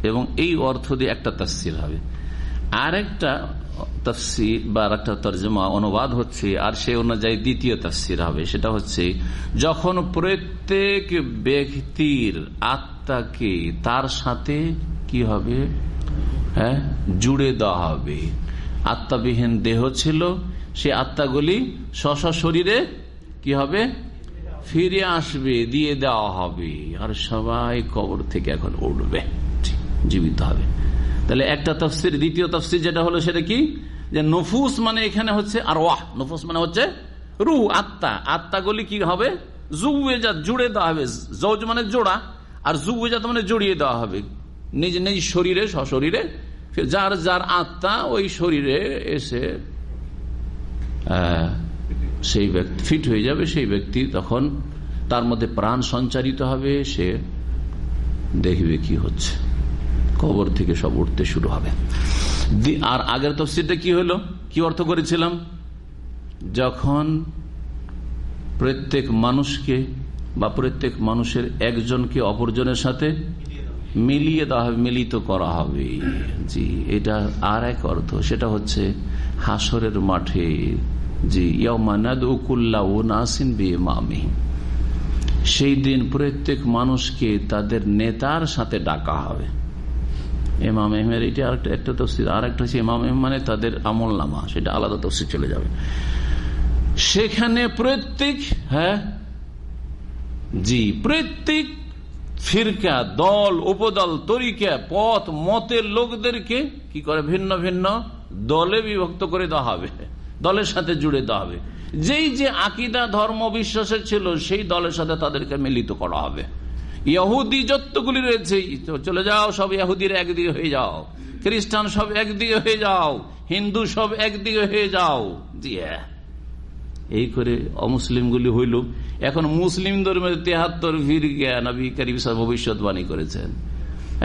এবং এই অর্থ দিয়ে একটা তফসিল হবে। আর একটা তফসির বা একটা তর্জমা অনুবাদ হচ্ছে, আর সে অনুযায়ী দ্বিতীয় তফসির হবে। সেটা হচ্ছে, যখন প্রত্যেক ব্যক্তির আত্মাকে তার সাথে কি হবে? হ্যাঁ? জুড়ে দেওয়া হবে। আত্মাবিহীন দেহ ছিল, সে আত্মাগুলি স্ব শরীরে কি হবে? ফিরে আসবে, দিয়ে দেওয়া হবে। আর সবাই কবর থেকে এখন উঠবে জীবিত হবে। তাহলে একটা তফসির, দ্বিতীয় তফসির যেটা হলো সেটা কি? যে নফুস মানে এখানে হচ্ছে আর ওয়াহ নফুস মানে হচ্ছে রু আত্মা। আত্মাগুলি কি হবে? জুয়েজাত জুড়ে দেওয়া হবে। জৌজ মানে জোড়া, আর জুয়েজাত মানে জড়িয়ে দেওয়া হবে। নিজ নিজ শরীরে, সশরীরে। যার যার আত্মা, ওই শরীরে এসে সেই ব্যক্তি, ফিট হয়ে যাবে, সেই ব্যক্তি তখন তার মধ্যে প্রাণ সঞ্চারিত হবে, সে দেখবে কি হচ্ছে। কবর থেকে সব উঠতে শুরু হবে। আর আগের তফসিরটা কি হলো? কি অর্থ করেছিলাম? যখন প্রত্যেক মানুষকে বা প্রত্যেক মানুষের একজনকে অপরজনের সাথে মিলিয়ে দেওয়া হবে, মিলিত করা হবে। জি, এটা আর এক অর্থ। সেটা হচ্ছে হাসরের মাঠে, জি মামি সেই দিন প্রত্যেক মানুষকে তাদের নেতার সাথে ডাকা হবে। এমাম এহমের এটা আরেকটা, একটা তফসির আর একটা হচ্ছে এমাম এহম মানে তাদের আমল নামা, সেটা আলাদা তফসির চলে যাবে। সেখানে প্রত্যেক হ্যাঁ? জি, প্রত্যেক ফিরকা, দল, উপদল, তরিকা, পথ, মতের লোকদেরকে কি করে? ভিন্ন ভিন্ন দলে বিভক্ত করে দেওয়া হবে। দলের সাথে জুড়ে দেওয়া হবে। যেই যে আকিদা, ধর্ম, বিশ্বাসের ছিল, সেই দলের সাথে তাদেরকে মিলিত করা হবে। ইহুদি যতগুলি রয়েছে, চলে যাও, সব ইহুদির একদিকে হয়ে যাও। খ্রিস্টান সব একদিকে হয়ে যাও। হিন্দু সব একদিকে হয়ে যাও। জি হ্যাঁ। এই করে অমুসলিমগুলি হইল। এখন মুসলিম ধর্মের তেহাত্তর ভিড় নবী করিম ভবিষ্যৎবাণী করেছেন।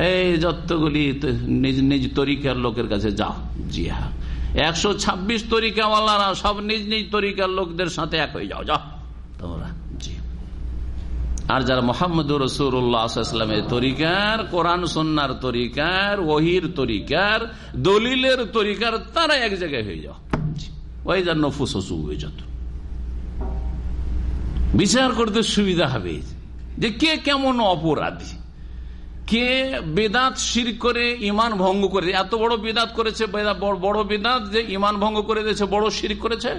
এই যতগুলি নিজ নিজ তরিকার লোকের কাছে যাও। জি হ্যাঁ। একশো ছাব্বিশ তরিকাওয়ালারা সব নিজ নিজ তরিকার লোকদের সাথে এক হয়ে যাও। যাও, তোমরা। আর যারা মোহাম্মদ রসুরামের তরিকার, কোরআন সন্ন্যার তরিকার, ওহির তরিকার, দলিলের তরিকার, তারা এক জায়গায় হয়ে যাও। ওই যার নফুস হয়ে যত বিচার করতে সুবিধা হবে যে। কে কেমন অপরাধী? কে বেদাত শির করে ইমান ভঙ্গ করে এত বড় বেদাত করেছে বড় বেদাত যে ইমান ভঙ্গ করে দিয়েছে, বড় শির করেছে?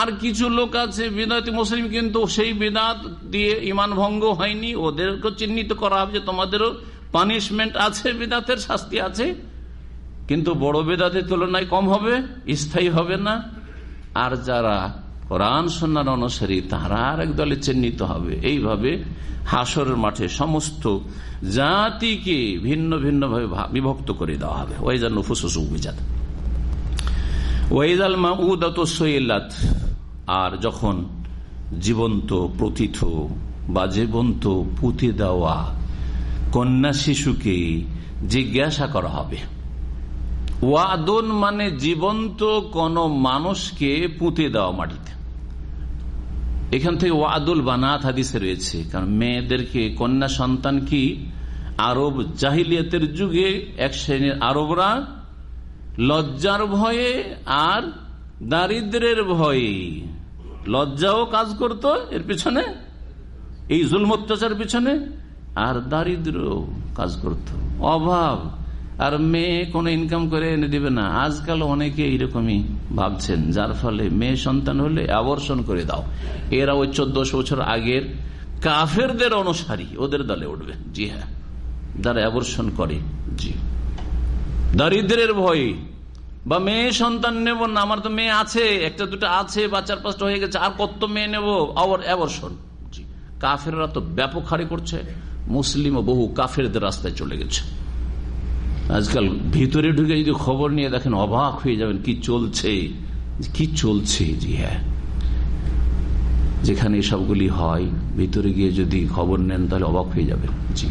আর কিছু লোক আছে, বেদাতি মুসলিম, কিন্তু সেই বেদাত দিয়ে ইমান ভঙ্গ হয়নি। ওদেরকে চিহ্নিত করা হবে যে তোমাদেরও পানিশমেন্ট আছে, বেদাতের শাস্তি আছে। কিন্তু বড় বেদাতের তুলনায় কম হবে, স্থায়ী হবে না। আর যারা কোরআন সন্ন্যার অনুসারী, তারা আর দলে চিহ্নিত হবে। এইভাবে হাসরের মাঠে সমস্ত জাতিকে ভিন্ন ভিন্ন ভাবে বিভক্ত করে দেওয়া হবে। ওয়াইজাল নফুস অভিজাত ওয়াইজাল মাউদাত সৈলাত, আর যখন জীবন্ত প্রথিত বা জীবন্ত পুঁতে দেওয়া কন্যা শিশুকে জিজ্ঞাসা করা হবে। ওয়াদন মানে জীবন্ত কোন মানুষকে পুঁতে দেওয়া মাটিতে। এখান থেকে ওয়াদুল বানাত হাদিসে রয়েছে, কারণ মেয়েদেরকে কন্যা সন্তান কি? আরব জাহিলিয়াতের যুগে এক শ্রেণির আরবরা লজ্জার ভয়ে আর দারিদ্রের ভয়ে। লজ্জাও কাজ করত এর পিছনে, এই জুল অত্যাচার পিছনে, আর দারিদ্র কাজ করত। অভাব। আর মেয়ে কোনো ইনকাম করে এনে দিবে না। আজকাল অনেকে এইরকমই ভাবছেন, যার ফলে মেয়ে সন্তান হলে আবর্ষণ করে দাও। এরা ওই চোদ্দশো বছর আগের কাফেরদের অনুসারী, ওদের দলে উঠবে। জি হ্যাঁ যারা আবর্ষণ করে, জি। দারিদ্রের ভয়ে। বা মেয়ে সন্তান নেব না, আমার তো মেয়ে আছে, একটা দুটো আছে, বা চার পাঁচটা হয়ে গেছে, আর কত মেয়ে নেব? আবার অ্যাবর্ষণ কাফেররা তো ব্যাপক হারে করছে মুসলিম বহু কাফেরদের রাস্তায় চলে গেছে। আজকাল ভিতরে ঢুকে যদি খবর নিয়ে দেখেন, অবাক হয়ে যাবেন, কি চলছে? কি চলছে? জি হ্যাঁ। যেখানে সবগুলি হয়, ভিতরে গিয়ে যদি খবর নেন, তাহলে অবাক হয়ে যাবেন। জি।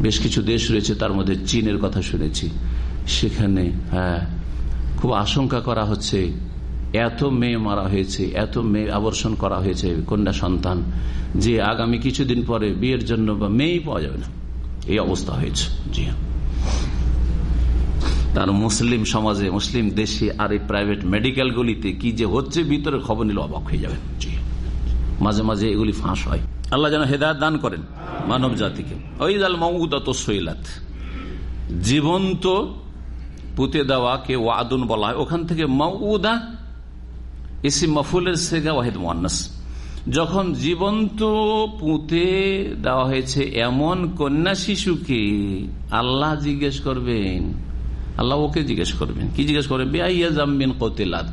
বেশ কিছু দেশ রয়েছে, তার মধ্যে চীনের কথা শুনেছি। সেখানে হ্যাঁ। খুব আশঙ্কা করা হচ্ছে, এত মেয়ে মারা হয়েছে, এত মেয়ে আবর্ষণ করা হয়েছে, কন্যা সন্তান, যে আগামী কিছুদিন পরে বিয়ের জন্য বা মেয়েই পাওয়া যাবে না। এই অবস্থা হয়েছে, জি হ্যাঁ। তার মুসলিম সমাজে, মুসলিম দেশে আর এই প্রাইভেট মেডিকেল গুলিতে কি যে হচ্ছে ভিতরে খবর নিলে অবাক হয়ে যাবে জি মাঝে মাঝে এগুলি ফাঁস হয়। আল্লাহ যেন হেদায়ত দান করেন মানব জাতিকে ওই জাল মৌদাত সৈলাত। জীবন্ত পুঁতে দেওয়া কে ওয়াদুন বলা হয়। ওখান থেকে মৌদা ইসি মফুলের সেগা ওয়াহিদ মোয়ান্নাস। যখন জীবন্ত পুঁতে দেওয়া হয়েছে এমন কন্যা শিশুকে আল্লাহ জিজ্ঞেস করবেন, আল্লাহ ওকে জিজ্ঞেস করবেন। কি জিজ্ঞেস করবেন? জাম্বিন কতিলাদ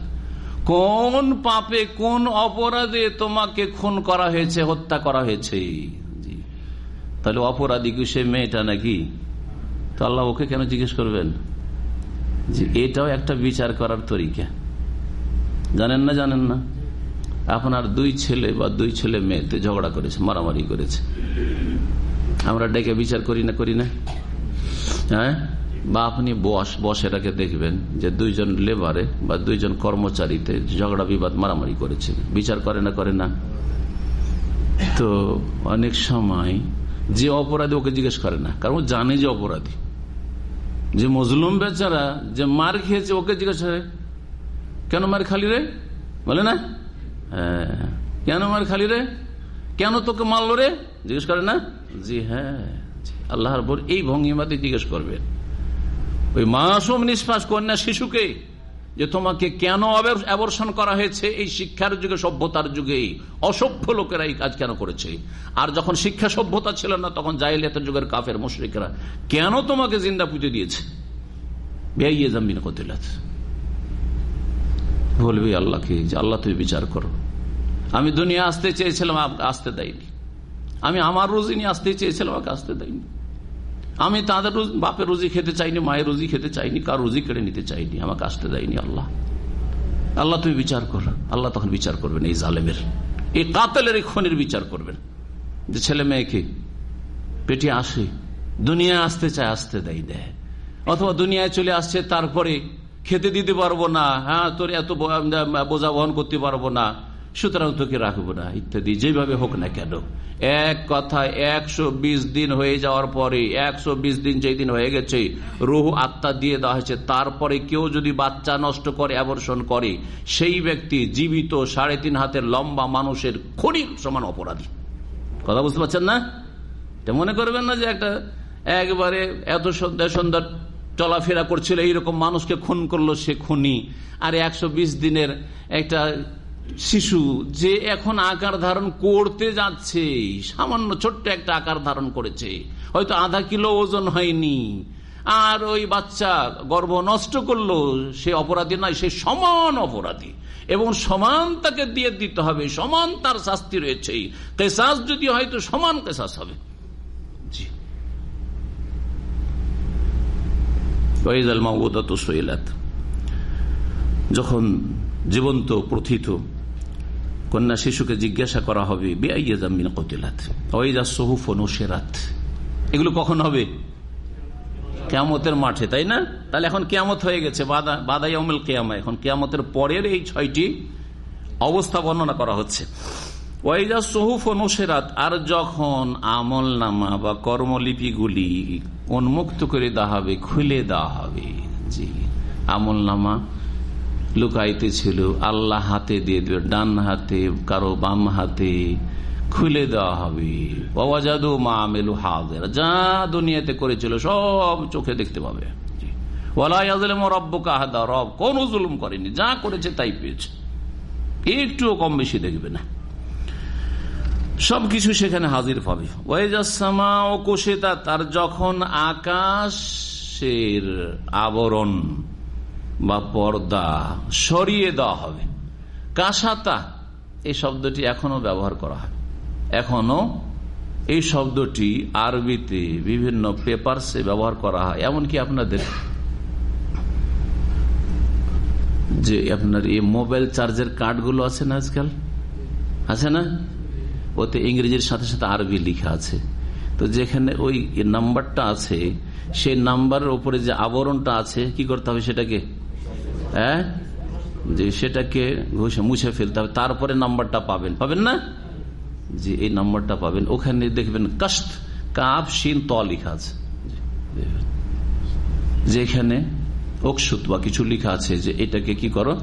কোন পাপে, কোন অপরাধে তোমাকে খুন করা হয়েছে, হত্যা করা হয়েছে? তাহলে অপরাধী সে মেয়েটা নাকি? তো আল্লাহ ওকে কেন জিজ্ঞেস করবেন? যে এটাও একটা বিচার করার তরিকা। জানেন না জানেন না? আপনার দুই ছেলে বা দুই ছেলে মেয়েতে ঝগড়া করেছে, মারামারি করেছে। আমরা ডেকে বিচার করি না করি না? হ্যাঁ? বা আপনি বস বসেরাকে দেখবেন যে দুইজন লেবারে বা দুইজন কর্মচারীতে ঝগড়া, বিবাদ, মারামারি করেছে। বিচার করে না করে না? তো অনেক সময় যে অপরাধী ওকে জিজ্ঞেস করে না, কারণ ও জানে যে অপরাধী। যে মজলুম বেচারা যে মার খেয়েছে, ওকে জিজ্ঞাসা কেন মার খালি রে? বলে, না। হ্যাঁ। কেন মার খালি রে? কেন তোকে মারলো রে? জিজ্ঞেস করে, না? জি হ্যাঁ। আল্লাহর পর এই ভঙ্গিমাতে জিজ্ঞেস করবে। ওই মাসুম নিঃশ্বাস কন্যা শিশুকে যে তোমাকে কেন অবর্ষণ করা হয়েছে? এই শিক্ষার যুগে, সভ্যতার যুগে অসভ্য লোকেরা এই কাজ কেন করেছে? আর যখন শিক্ষা সভ্যতা ছিল না, তখন জাইলিয়াতের যুগের কাফের, মুশ্রিকরা কেন তোমাকে জিন্দা পুঁতে দিয়েছে? বেআইয়ে জামিন কতিলাত। বলবি আল্লাহকে যে আল্লাহ তুমি বিচার করো। আমি দুনিয়া আসতে চেয়েছিলাম আসতে দেয়নি। আমি আমার রুজি নিয়ে আসতে চেয়েছিলাম, আমাকে আসতে দেয়নি। আমি তাদের বাপের রুজি খেতে চাইনি, মায়ের রুজি খেতে চাইনি, কার রুজি কেড়ে নিতে চাইনি, আমাকে আসতে দেয়নি আল্লাহ। আল্লাহ, তুমি বিচার কর। আল্লাহ তখন বিচার করবেন এই জালেমের। এই কাতলের, এই খনির বিচার করবেন। যে ছেলে মেয়েকে পেটে আসে দুনিয়া আসতে চায়, আসতে দেয় দেয়। অথবা দুনিয়ায় চলে আসছে, তারপরে খেতে দিতে পারব না হ্যাঁ তোর এত বোঝা বহন করতে পারব না। সুতরাং তোকে রাখব না, ইত্যাদি, যেভাবে হোক না কেন। এক কথা একশো বিশ দিন হয়ে যাওয়ার পরে, একশো বিশ দিন যেই দিন হয়ে গেছে, রুহ আত্মা দিয়ে দেওয়া হয়েছে। তারপরে কেউ যদি বাচ্চা নষ্ট করে অ্যাবর্ষণ করে, সেই ব্যক্তি জীবিত সাড়ে তিন হাতের লম্বা মানুষের খনির সমান অপরাধী। কথা বুঝতে পারছেন না? এটা মনে করবেন না যে একটা একবারে এত সন্ধ্যা সন্ধ্যা চলাফেরা করছিল, এইরকম মানুষকে খুন করল সে খুনি। আর একশো বিশ দিনের একটা শিশু যে এখন আকার ধারণ করতে যাচ্ছে, সামান্য ছোট্ট একটা আকার ধারণ করেছে, হয়তো আধা কিলো ওজন হয়নি। আর ওই বাচ্চা গর্ভ নষ্ট করল, সে অপরাধী নয়, সে সমান অপরাধী। এবং সমান তাকে দিয়ে দিতে হবে, সমান তার শাস্তি রয়েছে। কেসাস যদি হয় তো সমান কেসাস হবে। যখন জীবন্ত, প্রথিত কন্যা শিশুকে জিজ্ঞাসা করা হবে বেআইয়ামিন কতিলাত ওয়াইজা সহুফ নসেরাত এগুলো কখন হবে? কেয়ামতের মাঠে, তাই না? তাহলে এখন কেয়ামত হয়ে গেছে বাদাই অমল কেয়ামা। এখন কেয়ামতের পরের এই ছয়টি অবস্থা বর্ণনা করা হচ্ছে। ওয়াইজা সহুফ নসেরাত আর যখন আমল নামা বা কর্মলিপিগুলি উন্মুক্ত করে দেওয়া হবে, খুলে দেওয়া হবে, জি আমল নামা লুকাইতে ছিল আল্লাহ হাতে দিয়ে দেবে ডান হাতে, কারও বাম হাতে খুলে দেওয়া হবে। বাবা জাদু মা মেলু হাজের, যা দুনিয়াতে করেছিল সব চোখে দেখতে পাবে। রব করেনি, যা করেছে তাই পেয়েছে। একটুও কম বেশি দেখবে না। সবকিছু সেখানে হাজির পাবে। তার যখন আকাশের আবরণ বা পর্দা, সরিয়ে দেওয়া হবে। কাসাতা, এই শব্দটি এখনও ব্যবহার করা হয়। এখনও এই শব্দটি আরবিতে বিভিন্ন পেপারসে ব্যবহার করা হয়। এমনকি আপনাদের যে আপনার এই মোবাইল চার্জের কার্ডগুলো আছে না আজকাল? আছে না? ওতে ইংরেজির সাথে সাথে আরবি লিখা আছে। তো যেখানে ওই নাম্বারটা আছে, সেই নাম্বারের উপরে যে আবরণটা আছে, কি করতে হবে সেটাকে হ্যাঁ? যে সেটাকে ঘষে মুছে ফেলতে হবে, তারপরে নাম্বারটা পাবেন। পাবেন না? যে এই নাম্বারটা পাবেন। ওখানে দেখবেন কাস্ট কাপ সিন ত লিখা আছে। যেখানে অকসুত বা কিছু লিখা আছে যে এটাকে কি করো?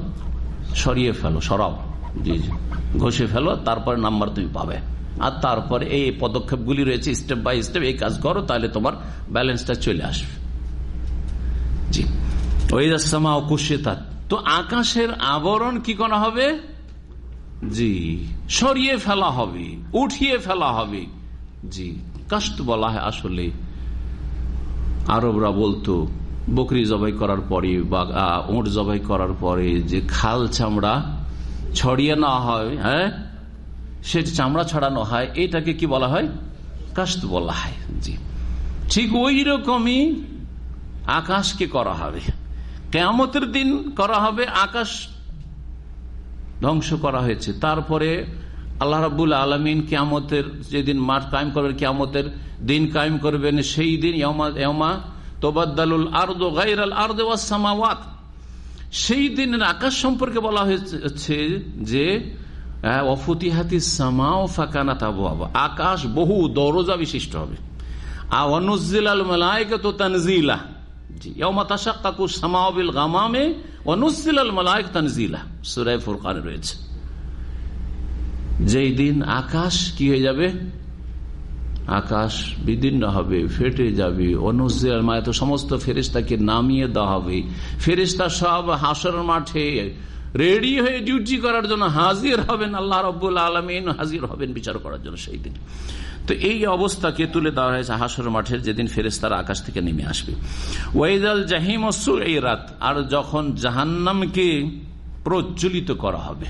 সরিয়ে ফেলো, সরাও। জি জি। ঘষে ফেলো, তারপরে নাম্বার তুমি পাবে। আর তারপরে এই পদক্ষেপগুলি রয়েছে স্টেপ বাই স্টেপ এই কাজ করো, তাহলে তোমার ব্যালেন্সটা চলে আসবে। তো আকাশের আবরণ কি করা হবে? জি, সরিয়ে ফেলা হবে, উঠিয়ে ফেলা হবে। জি কাস্ট বলা হয় আসলে। আরবরা বলতো, বকরি জবাই করার পরে বা উঁট জবাই করার পরে যে খাল চামড়া ছড়িয়ে নেওয়া হয় হ্যাঁ? সে চামড়া ছড়ানো হয়, এটাকে কি বলা হয়? কাস্ত বলা হয়, জি। ঠিক ওই রকমই আকাশকে করা হবে। কেয়ামতের দিন করা হবে, আকাশ ধ্বংস করা হয়েছে। তারপরে আল্লাহ রাবুল আলমিন কেয়ামতের যেদিন মাঠ কায়েম করবেন, কেয়ামতের দিন কায়েম করবেন, সেই দিন তোবাদ্দালুল আর্দ গাইরাল আর্দ ওয়াসামাওয়াত সেই দিনের আকাশ সম্পর্কে বলা হয়েছে যে অফতিহাতি সামাও ফাঁকানা তাবু আকাশ বহু দরজা বিশিষ্ট হবে। আওয়ানুজিল আল মালায়ক তো তানজিলা। আকাশ কি হয়ে যাবে? আকাশ বিদীর্ণ হবে, ফেটে যাবে। অনুজিল মায় তো সমস্ত ফেরিস্তাকে নামিয়ে দেওয়া হবে। ফেরিস্তা সব হাসর মাঠে রেডি হয়ে ডিউটি করার জন্য হাজির হবেন। আল্লাহ রব্বুল আলমিন হাজির হবেন বিচার করার জন্য সেই দিন। তো এই অবস্থাকে তুলে দেওয়া হয়েছে হাসর মাঠের যেদিন ফেরেস্তারা আকাশ থেকে নেমে আসবে। ওয়াইদাল জাহিম এই রাত আর যখন জাহান্নামকে প্রজ্বলিত করা হবে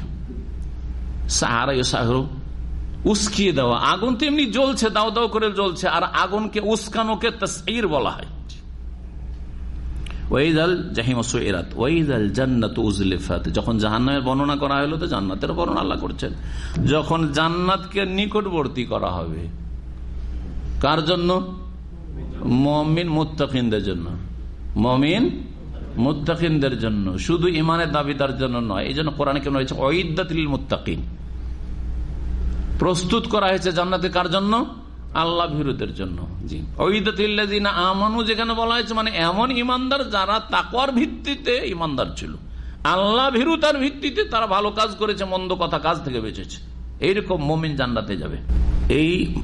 উস্কিয়ে দেওয়া, আগুন তো এমনি জ্বলছে, দাও দাও করে জ্বলছে, আর আগুনকে উস্কানোকে তসঈর বলা হয়। ওয়াইদাল জাহিম সুরাত ওয়াইদাল জান্নাত উজলিফাত। যখন জাহান্নামের বর্ণনা করা হলো তো জান্নাতের বর্ণনা আল্লাহ করছেন। যখন জান্নাতকে নিকটবর্তী করা হবে, কার জন্য? মমিন মুত্তাকিনদের জন্য। মমিন মুত্তাকিনদের জন্য। শুধু ইমানের দাবিদার জন্য নয়, এই জন্য কোরআনে কেন হয়েছে ঐদাতিল মুত্তাকিন। প্রস্তুত করা হয়েছে জান্নাতে কার জন্য? আল্লাহ ভিরুদের জন্য জি আমানু, যেখানে বলা হয়েছে মানে এমন ইমানদার যারা তাকওয়ার ভিত্তিতে ইমানদার ছিল। আল্লাহ ভীরুতার ভিত্তিতে তারা ভালো কাজ করেছে, মন্দ কথা কাজ থেকে বেঁচেছে। এইরকম মমিন জান্নাতে যাবে। এই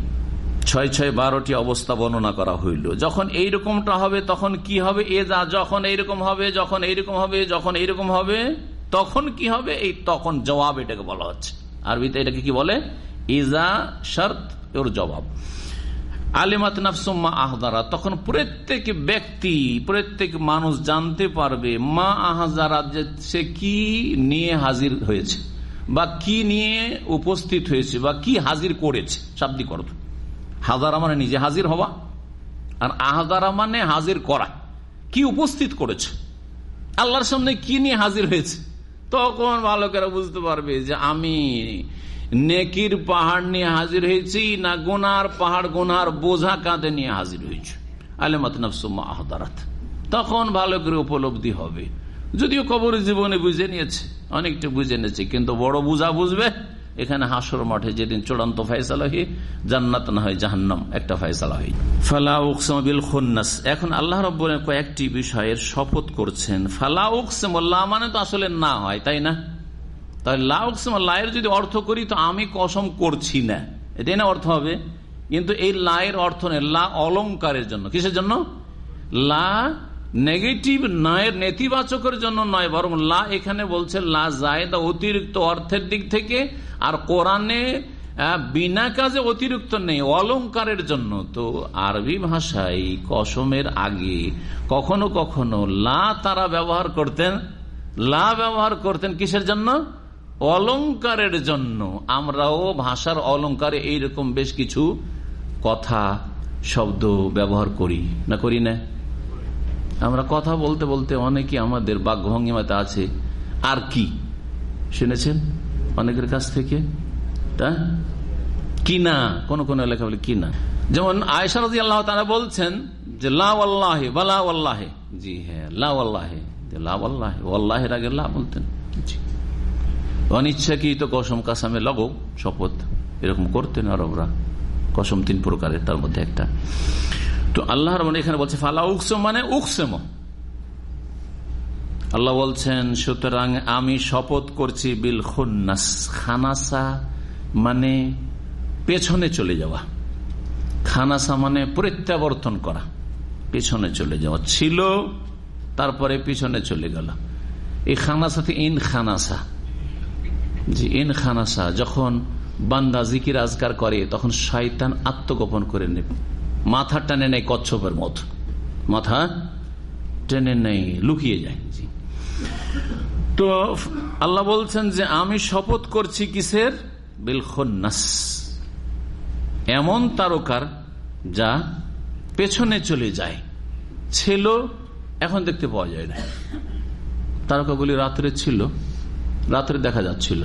ছয় ছয় বারোটি অবস্থা বর্ণনা করা হইল। যখন এইরকমটা হবে, তখন কি হবে? এ যা, যখন এইরকম হবে, যখন এইরকম হবে, যখন এইরকম হবে, তখন কি হবে? এই তখন জবাব এটাকে বলা হচ্ছে। আরবিতে এটাকে কি বলে? ইজা শর্ত ওর জবাব। আলিমাত নাফসুম্মা আহদারা। তখন প্রত্যেক ব্যক্তি, প্রত্যেক মানুষ জানতে পারবে মা আহজারা যে সে কি নিয়ে হাজির হয়েছে, বা কি নিয়ে উপস্থিত হয়েছে, বা কি হাজির করেছে। শাব্দিক অর্থ। হাজারা মানে নিজে হাজির হওয়া, আর আহদারা মানে হাজির করা। কি উপস্থিত করেছে, আল্লাহর সামনে কি নিয়ে হাজির হয়েছে। তখন ভালো করে বুঝতে পারবে যে আমি নেকির পাহাড় নিয়ে হাজির হয়েছি, না গোনার পাহাড়, গোনার বোঝা কাঁধে নিয়ে হাজির হয়েছে। আলেমাত নফসুম্মা আহদারাত। তখন ভালো করে উপলব্ধি হবে। যদিও কবর জীবনে বুঝে নিয়েছে, অনেকটা বুঝে নিয়েছে, কিন্তু বড় বুঝা বুঝবে, এখানে হাসর মাঠে যেদিন চূড়ান্ত ফয়সালা হয়ে, জান্নাত না হয় জাহান্নাম, একটা ফয়সালা হয়। ফালা উকসমিল খন্নাস। এখন আল্লাহ রব কয়েকটি বিষয়ের শপথ করছেন। ফালা উকসম মানে তো আসলে না হয়, তাই না? তাহলে লা উকসম লায়ের যদি অর্থ করি, তো আমি কসম করছি না। এটাই না অর্থ হবে। কিন্তু এই লায়ের অর্থ নেই, লা অলঙ্কারের জন্য। কিসের জন্য? লা নেগেটিভ নয়ের নেতিবাচকের জন্য নয়, বরং লা এখানে বলছে, লা জায়দা অতিরিক্ত অর্থের দিক থেকে, আর কোরআনে বিনা কাজে অতিরিক্ত নেই, অলঙ্কারের জন্য। তো আরবি ভাষায় কসমের আগে কখনো কখনো লা তারা ব্যবহার করতেন। লা ব্যবহার করতেন কিসের জন্য? অলঙ্কারের জন্য। আমরাও ভাষার অলঙ্কারে এইরকম বেশ কিছু কথা, শব্দ ব্যবহার করি। না করি না? আমরা কথা বলতে বলতে অনেকে আমাদের বাঘভঙ্গিমাতে আছে, আর কি? শুনেছেন অনেকের কাছ থেকে? কিনা কোন কোন এলাকা বলে কিনা যেমন আয়সারদি আল্লাহ তারা বলছেন যে লাহে বালাহে জি হ্যাঁ লাহে লাহে আগে লা বলতেন। জি। অনিচ্ছাকৃত কসম কাসামে লগো, শপথ এরকম করতেন আরবরা কসম তিন প্রকারের, তার মধ্যে একটা। তো আল্লাহর মানে এখানে বলছে, ফালা উকসম মানে উকসেম। আল্লাহ বলছেন, সুতরাং আমি শপথ করছি বিল খানাসা মানে পেছনে চলে যাওয়া। খানাসা মানে প্রত্যাবর্তন করা, পেছনে চলে যাওয়া। ছিল, তারপরে পিছনে চলে গেল। এই খানাসা থেকে ইন খানাসা। জি ইন খানাসা, যখন বান্দা জিকির আজকার করে, তখন শয়তান আত্মগোপন করে নেবে। মাথা টানে নেয় কচ্ছপের মত। মাথা টেনে নেই লুকিয়ে যায়। তো আল্লাহ বলছেন যে, আমি শপথ করছি কিসের? বিলখন্নাস এমন তারকার যা পেছনে চলে যায়। ছিল, এখন দেখতে পাওয়া যায় না। তারকাগুলি রাত্রে ছিল। রাত্রে দেখা যাচ্ছিল।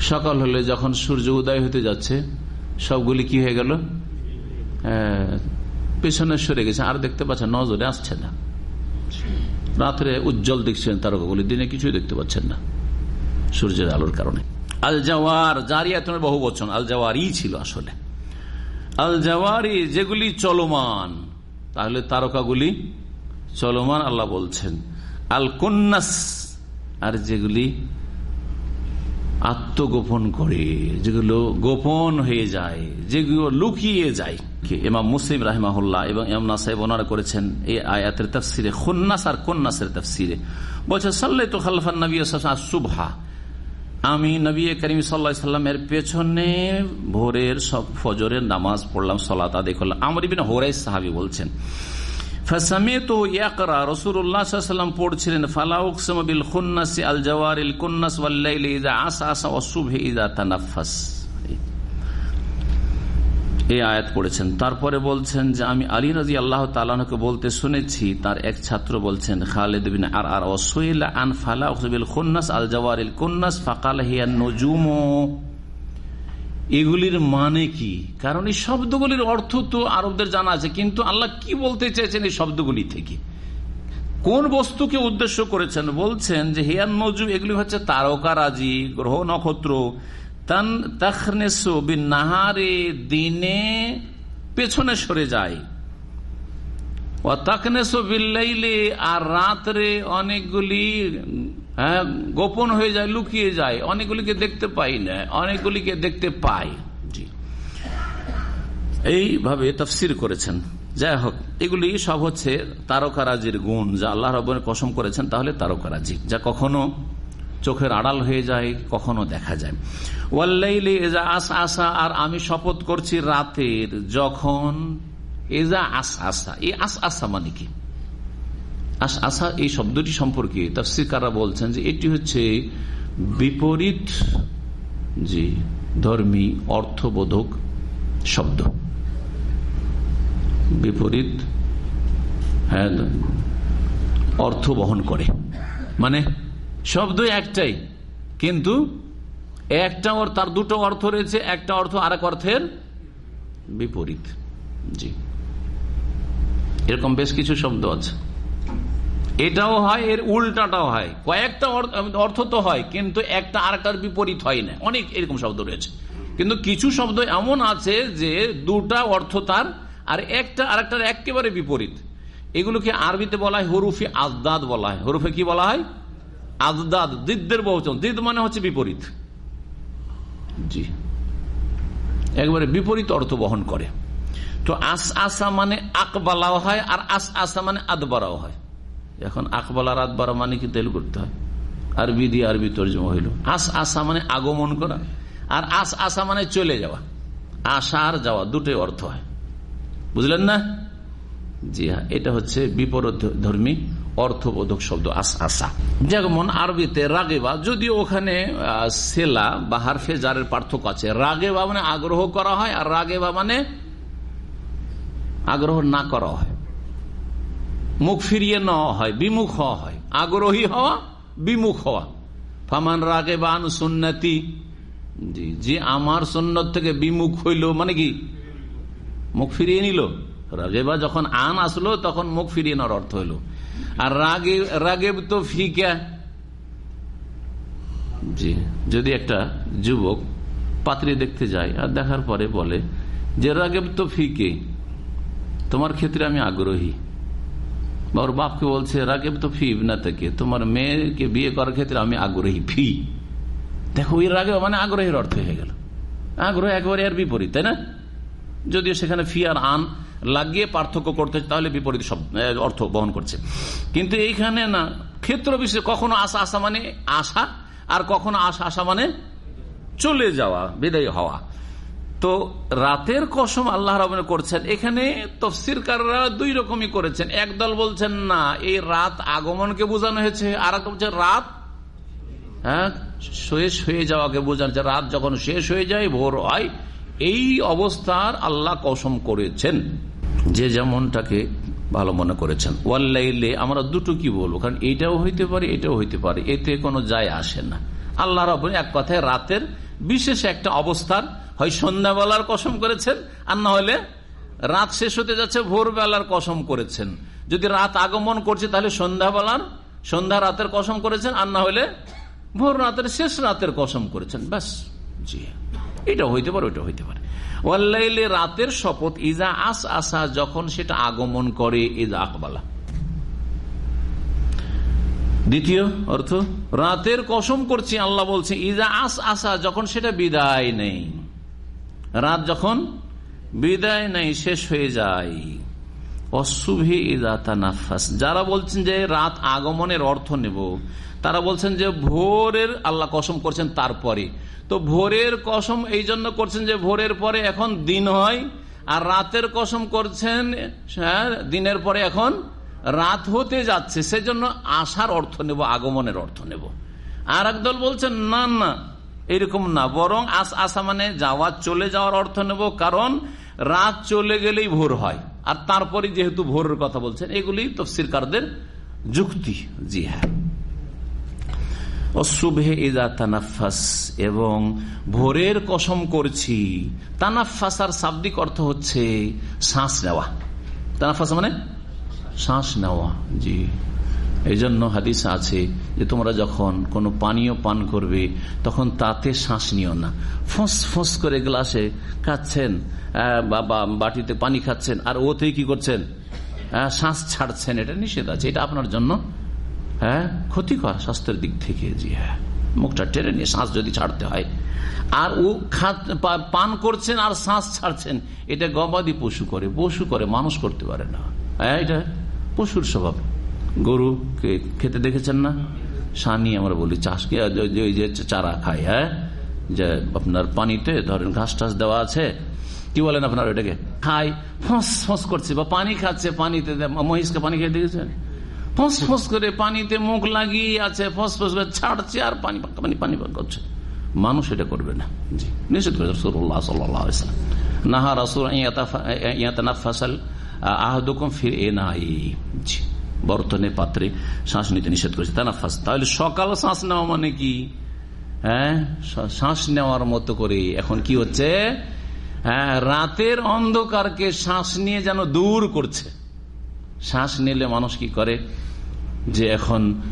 সকাল হলে যখন সূর্য উদয় হতে যাচ্ছে, সবগুলি কি হয়ে গেল? পেছনে সরে গেছে। আর দেখতে পাচ্ছেন, নজরে আসছে না। রাত্রে উজ্জ্বল দেখছেন তারকাগুলি, দিনে কিছুই দেখতে পাচ্ছেন না সূর্যের আলোর কারণে। আল জাওয়ার জারিয়া তোমার বহু বচন আল জাওয়ারই ছিল আসলে। আল জাওয়ারি যেগুলি চলমান, তাহলে তারকাগুলি চলমান আল্লাহ বলছেন। আল কন্যাস আর যেগুলি আত্মগোপন করে, যেগুলো গোপন হয়ে যায়, যেগুলো লুকিয়ে যায়। এমাম মুসলিম রাহমাহুল্লাহ এবং এমনা সাহেব ওনারা করেছেন এই আয়াতের তফসিরে, খন্নাস আর কন্যাসের তফসিরে। বলছে সাল্লাই তো খালফান নবী সুভা আমি নবী করিম সাল্লা সাল্লামের পেছনে ভোরের সব ফজরের নামাজ পড়লাম, সলাত আদে করলাম। আমর ইবিন হোরাই সাহাবি বলছেন রসুল্লাহাম পড়ছিলেন আল জওয়ারিল আসা আসা আয়াত তারপরে বলছেন যে আমি আলী রাজি আল্লাহ তালাকে বলতে শুনেছি, তার এক ছাত্র বলছেন, খালেদ বিন আর আর ওসইল আন ফালা খুন্নাস আল জওয়ারিল কুন্নাস ফাকাল হিয়া নজুম। এগুলির মানে কি? কারণ এই শব্দগুলির অর্থ তো আরবদের জানা আছে, কিন্তু আল্লাহ কি বলতে চেয়েছেন এই শব্দগুলি থেকে? কোন বস্তুকে উদ্দেশ্য করেছেন? বলছেন যে হিয়ান নজুম এগুলি হচ্ছে তারকারাজি গ্রহ নক্ষত্র। নাহারে, দিনে পেছনে সরে যায়। ও আর রাত্রে অনেকগুলি হ্যাঁ গোপন হয়ে যায়, লুকিয়ে যায়। অনেকগুলিকে দেখতে পাই না, অনেকগুলিকে দেখতে পাই। জি। এইভাবে তফসির করেছেন। যাই হোক, এগুলি সব হচ্ছে তারকারাজির গুণ, যা আল্লাহ রবের কসম করেছেন, তাহলে তারকারাজি, যা কখনো চোখের আড়াল হয়ে যায়, কখনো দেখা যায়। ওয়াল্লাইলে এজা আস আসা, আর আমি শপথ করছি রাতের, যখন এজা আস আসা, এই আস আসা মানে কি? আস এই শব্দটি সম্পর্কে তাফসিকারা বলছেন যে এটি হচ্ছে বিপরীত, জি, ধর্মী অর্থবোধক শব্দ। বিপরীত হ্যাঁ অর্থ বহন করে। মানে শব্দ একটাই, কিন্তু একটা তার দুটো অর্থ রয়েছে, একটা অর্থ আর এক অর্থের বিপরীত, জি। এরকম বেশ কিছু শব্দ আছে। এটাও হয়, এর উল্টাটাও হয়। কয়েকটা অর্থ তো হয়, কিন্তু একটা আরেকটার বিপরীত হয় না। অনেক এরকম শব্দ রয়েছে। কিন্তু কিছু শব্দ এমন আছে যে দুটা অর্থ তার আর একটা আরেকটার একেবারে বিপরীত। এগুলোকে আরবিতে বলা হয় হরুফে আজদাদ বলা হয়। হরুফে কি বলা হয়? আজদাদ, দিদদের বহুচন দিদ মানে হচ্ছে বিপরীত। জি। একবারে বিপরীত অর্থ বহন করে। তো আস আসা মানে আকবালাও হয় আর আস আসা মানে আদবারাও হয়। এখন আকবাল আর আদবারা মানে কি তেল করতে হয়? আরবি দিয়ে আরবি তর্জমা হইল। আস আসা মানে আগমন করা। আর আস আসা মানে চলে যাওয়া। আসা আর যাওয়া, দুটোই অর্থ হয়। বুঝলেন না? জি হ্যাঁ এটা হচ্ছে বিপরীত ধর্মী অর্থবোধক শব্দ, আস আসা যেমন আরবিতে রাগেবা, যদিও ওখানে সেলা বা হারফে জারের পার্থক্য আছে। রাগেবা মানে আগ্রহ করা হয়, আর রাগেবা মানে আগ্রহ না করা হয়। মুখ ফিরিয়ে নেওয়া হয়, বিমুখ হওয়া হয়। আগ্রহী হওয়া, বিমুখ হওয়া। ফামান রাগে বান সুন্নতি। জি, যে আমার সন্ন্যত থেকে বিমুখ হইল মানে কি? মুখ ফিরিয়ে নিল। রাগে বা যখন আন আসলো, তখন মুখ ফিরিয়ে নেওয়ার অর্থ হইল। আর রাগে, রাগেব তো ফিকা। জি, যদি একটা যুবক পাত্রে দেখতে যায়, আর দেখার পরে বলে যে, রাগেব তো ফিকে। তোমার ক্ষেত্রে আমি আগ্রহী। বা ওর বাপকে বলছে রাগেব তো ফি না থেকে তোমার মেয়েকে বিয়ে করার ক্ষেত্রে আমি আগ্রহী ফি দেখো ওই রাগে মানে আগ্রহের অর্থ হয়ে গেল আগ্রহ একবারে আর বিপরীত তাই না যদিও সেখানে ফি আর আন লাগিয়ে পার্থক্য করতে তাহলে বিপরীত সব অর্থ বহন করছে কিন্তু এইখানে না ক্ষেত্র বিশেষ কখনো আশা আসা মানে আশা আর কখনো আশা আসা মানে চলে যাওয়া বিদায় হওয়া তো রাতের কসম আল্লাহ রবেন করছেন। এখানে তফসিরকাররা দুই রকমই করেছেন। একদল বলছেন, না, এই রাত আগমনকে বোঝানো হয়েছে। আর এক বলছে, রাত হ্যাঁ শেষ হয়ে যাওয়াকে বোঝানো হয়েছে। রাত যখন শেষ হয়ে যায়, ভোর হয়। এই অবস্থার আল্লাহ কসম করেছেন, যে যেমনটাকে ভালো মনে করেছেন। ওয়াল্লাইলে আমরা দুটো কি বলব? কারণ এটাও হইতে পারে, এটাও হইতে পারে। এতে কোনো যায় আসে না। আল্লাহ রব এক কথায় রাতের বিশেষ একটা অবস্থার হয় সন্ধ্যাবেলার কসম করেছেন, আর না হলে রাত শেষ হতে যাচ্ছে, ভোরবেলার কসম করেছেন। যদি রাত আগমন করছে, তাহলে সন্ধ্যাবেলার, সন্ধ্যা রাতের কসম করেছেন, আর না হলে ভোর রাতের, শেষ রাতের কসম করেছেন। ব্যাস, জি। এটা হইতে পারে, ওইটা হইতে পারে। ওয়াল্লাইলে রাতের শপথ, ইজা আস আসা, যখন সেটা আগমন করে, ইজা আকবালা। দ্বিতীয় অর্থ, রাতের কসম করছি, আল্লাহ বলছে, ইজা আস আসা, যখন সেটা বিদায় নেই। রাত যখন বিদায় নেই শেষ হয়ে যায়। অশুভে নাফাস যারা বলছেন যে রাত আগমনের অর্থ নেব তারা বলছেন যে ভোরের আল্লাহ কসম করছেন তারপরে। তো ভোরের কসম এই জন্য করছেন যে ভোরের পরে এখন দিন হয় আর রাতের কসম করছেন হ্যাঁ, দিনের পরে এখন রাত হতে যাচ্ছে। সেজন্য আসার অর্থ নেব আগমনের অর্থ নেব। আর একদল বলছেন না না এরকম না। বরং আস আসা মানে যাওয়া, চলে যাওয়ার অর্থ নেব কারণ রাত চলে গেলেই ভোর হয়। আর তারপরে যেহেতু ভোরের কথা বলছেন, এগুলি তফসিরকারদের যুক্তি। জি হ্যাঁ। অশুভে ইজা তানাফাস এবং ভোরের কসম করছি তানাফাসার শাব্দিক অর্থ হচ্ছে শ্বাস নেওয়া। তানাফাস মানে শ্বাস নেওয়া, জি। এই জন্য হাদিস আছে যে তোমরা যখন কোনো পানীয় পান করবে, তখন তাতে শ্বাস নিও না। ফোঁস ফোঁস করে গ্লাসে খাচ্ছেন বা বাটিতে পানি খাচ্ছেন, আর ওতেই কি করছেন? শ্বাস ছাড়ছেন, এটা নিষেধ আছে, এটা আপনার জন্য হ্যাঁ ক্ষতিকর স্বাস্থ্যের দিক থেকে জি হ্যাঁ। মুখটা টেনে নিয়ে শ্বাস যদি ছাড়তে হয়। আর ও পান করছেন আর শ্বাস ছাড়ছেন, এটা গবাদি পশু করে পশু করে মানুষ করতে পারে না। হ্যাঁ এটা পশুর স্বভাব। গরু খেতে দেখেছেন না? সানি আমরা বলি, চাষ কি? ওই যে চারা খায় হ্যাঁ? যে আপনার পানিতে ধরেন ঘাস টাস দেওয়া আছে, কি বলেন আপনার ওইটাকে? খাই, ফস ফস করছে, বা পানি খাচ্ছে, পানিতে মহিষকে পানি খেয়ে দিয়েছেন ফস ফস করে পানিতে মুখ লাগিয়ে আছে, ফস ফস করে ছাড়ছে আর পানি পানি পানি পাক করছে। মানুষ এটা করবে না। জি, নিষেধ করে রসুল্লাহ সাল্লাম। নাহা রসুল ফাসাল আহদুকম ফির এ নাই জি। বর্তনে পাত্রে শ্বাস নিতে নিষেধ করেছে। তানাফাস। তাহলে সকাল শ্বাস নেওয়া মানে কি? হ্যাঁ? শ্বাস নেওয়ার মতো করে এখন কি হচ্ছে? হ্যাঁ রাতের অন্ধকারকে শ্বাস নিয়ে যেন দূর করছে। শ্বাস নিলে মানুষ কি করে? যে এখন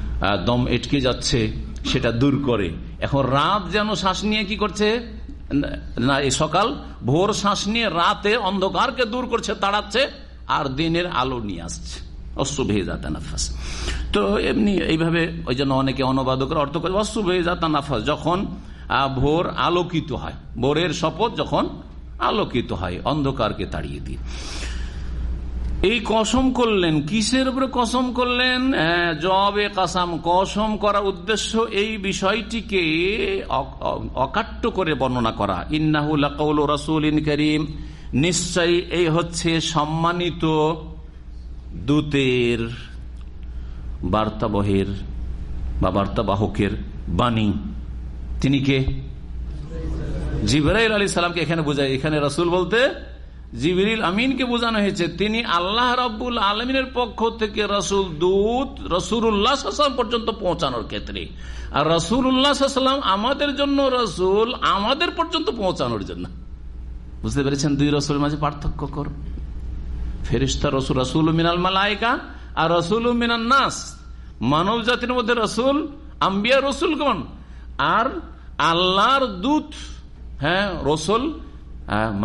দম এটকে যাচ্ছে, সেটা দূর করে। এখন রাত যেন শ্বাস নিয়ে কি করছে? না, এই সকাল ভোর শ্বাস নিয়ে রাতে অন্ধকারকে দূর করছে, তাড়াচ্ছে, আর দিনের আলো নিয়ে আসছে। অশুভেজাতা নাফাস। তো এমনি এইভাবে ওই জন্য অনেকে অনুবাদকের অর্থ করে অশুভেজাতা নাফাস যখন ভোর আলোকিত হয়। ভোরের শপথ যখন আলোকিত হয়, অন্ধকারকে তাড়িয়ে দিয়ে। এই কসম করলেন, কিসের উপরে কসম করলেন? জবে কাসাম, কসম করা উদ্দেশ্য এই বিষয়টিকে অকাট্য করে বর্ণনা করা। ইন্নাহুল রসুল ইন করিম। নিশ্চয়ই এই হচ্ছে সম্মানিত দূতের বার্তাবহের বা বার্তাবাহকের বাণী। তিনি কে? জিবরাইল আলী সালামকে এখানে বোঝায়। এখানে রসুল বলতে, জিবরিল আমিনকে বোঝানো হয়েছে, তিনি আল্লাহ রাবুল আলমিনের পক্ষ থেকে রসুল দূত রসুল্লাহাম পর্যন্ত পৌঁছানোর ক্ষেত্রে। আর রসুল্লাহাম আমাদের জন্য রসুল আমাদের পর্যন্ত পৌঁছানোর জন্য। বুঝতে পেরেছেন দুই রসুলের মাঝে পার্থক্য কর। ফেরিস্তা রসুল রসুল মিনাল মালায়িকা আর রসুল মিনাল নাস। মানব জাতির মধ্যে রসুল, আম্বিয়া রসুল রসুলগণ আর আল্লাহর দূত হ্যাঁ রসুল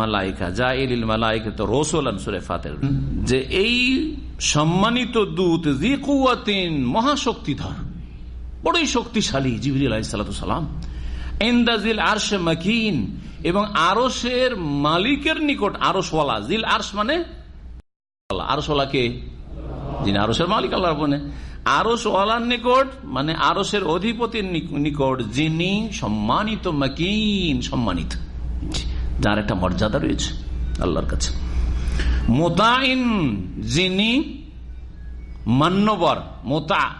মালাইকা যা ইলিল মালাইকা তো রসুল আনসুরে ফাতের যে এই সম্মানিত দূত জি কুয়াতিন মহাশক্তিধর, বড়ই শক্তিশালী জিবির আলাইসালাম ইন্দাজিল আরশ মাকিন, এবং আরসের মালিকের নিকট আরসওয়ালা জিল আরস মানে আরসওয়ালাকে যিনি আরসের মালিক আরসওয়ালার নিকট মানে আরসের অধিপতির নিকট যিনি সম্মানিত, মাকিন, সম্মানিত। যার একটা মর্যাদা রয়েছে আল্লাহর কাছে। মোতাইন যিনি মান্যবর, মোতা,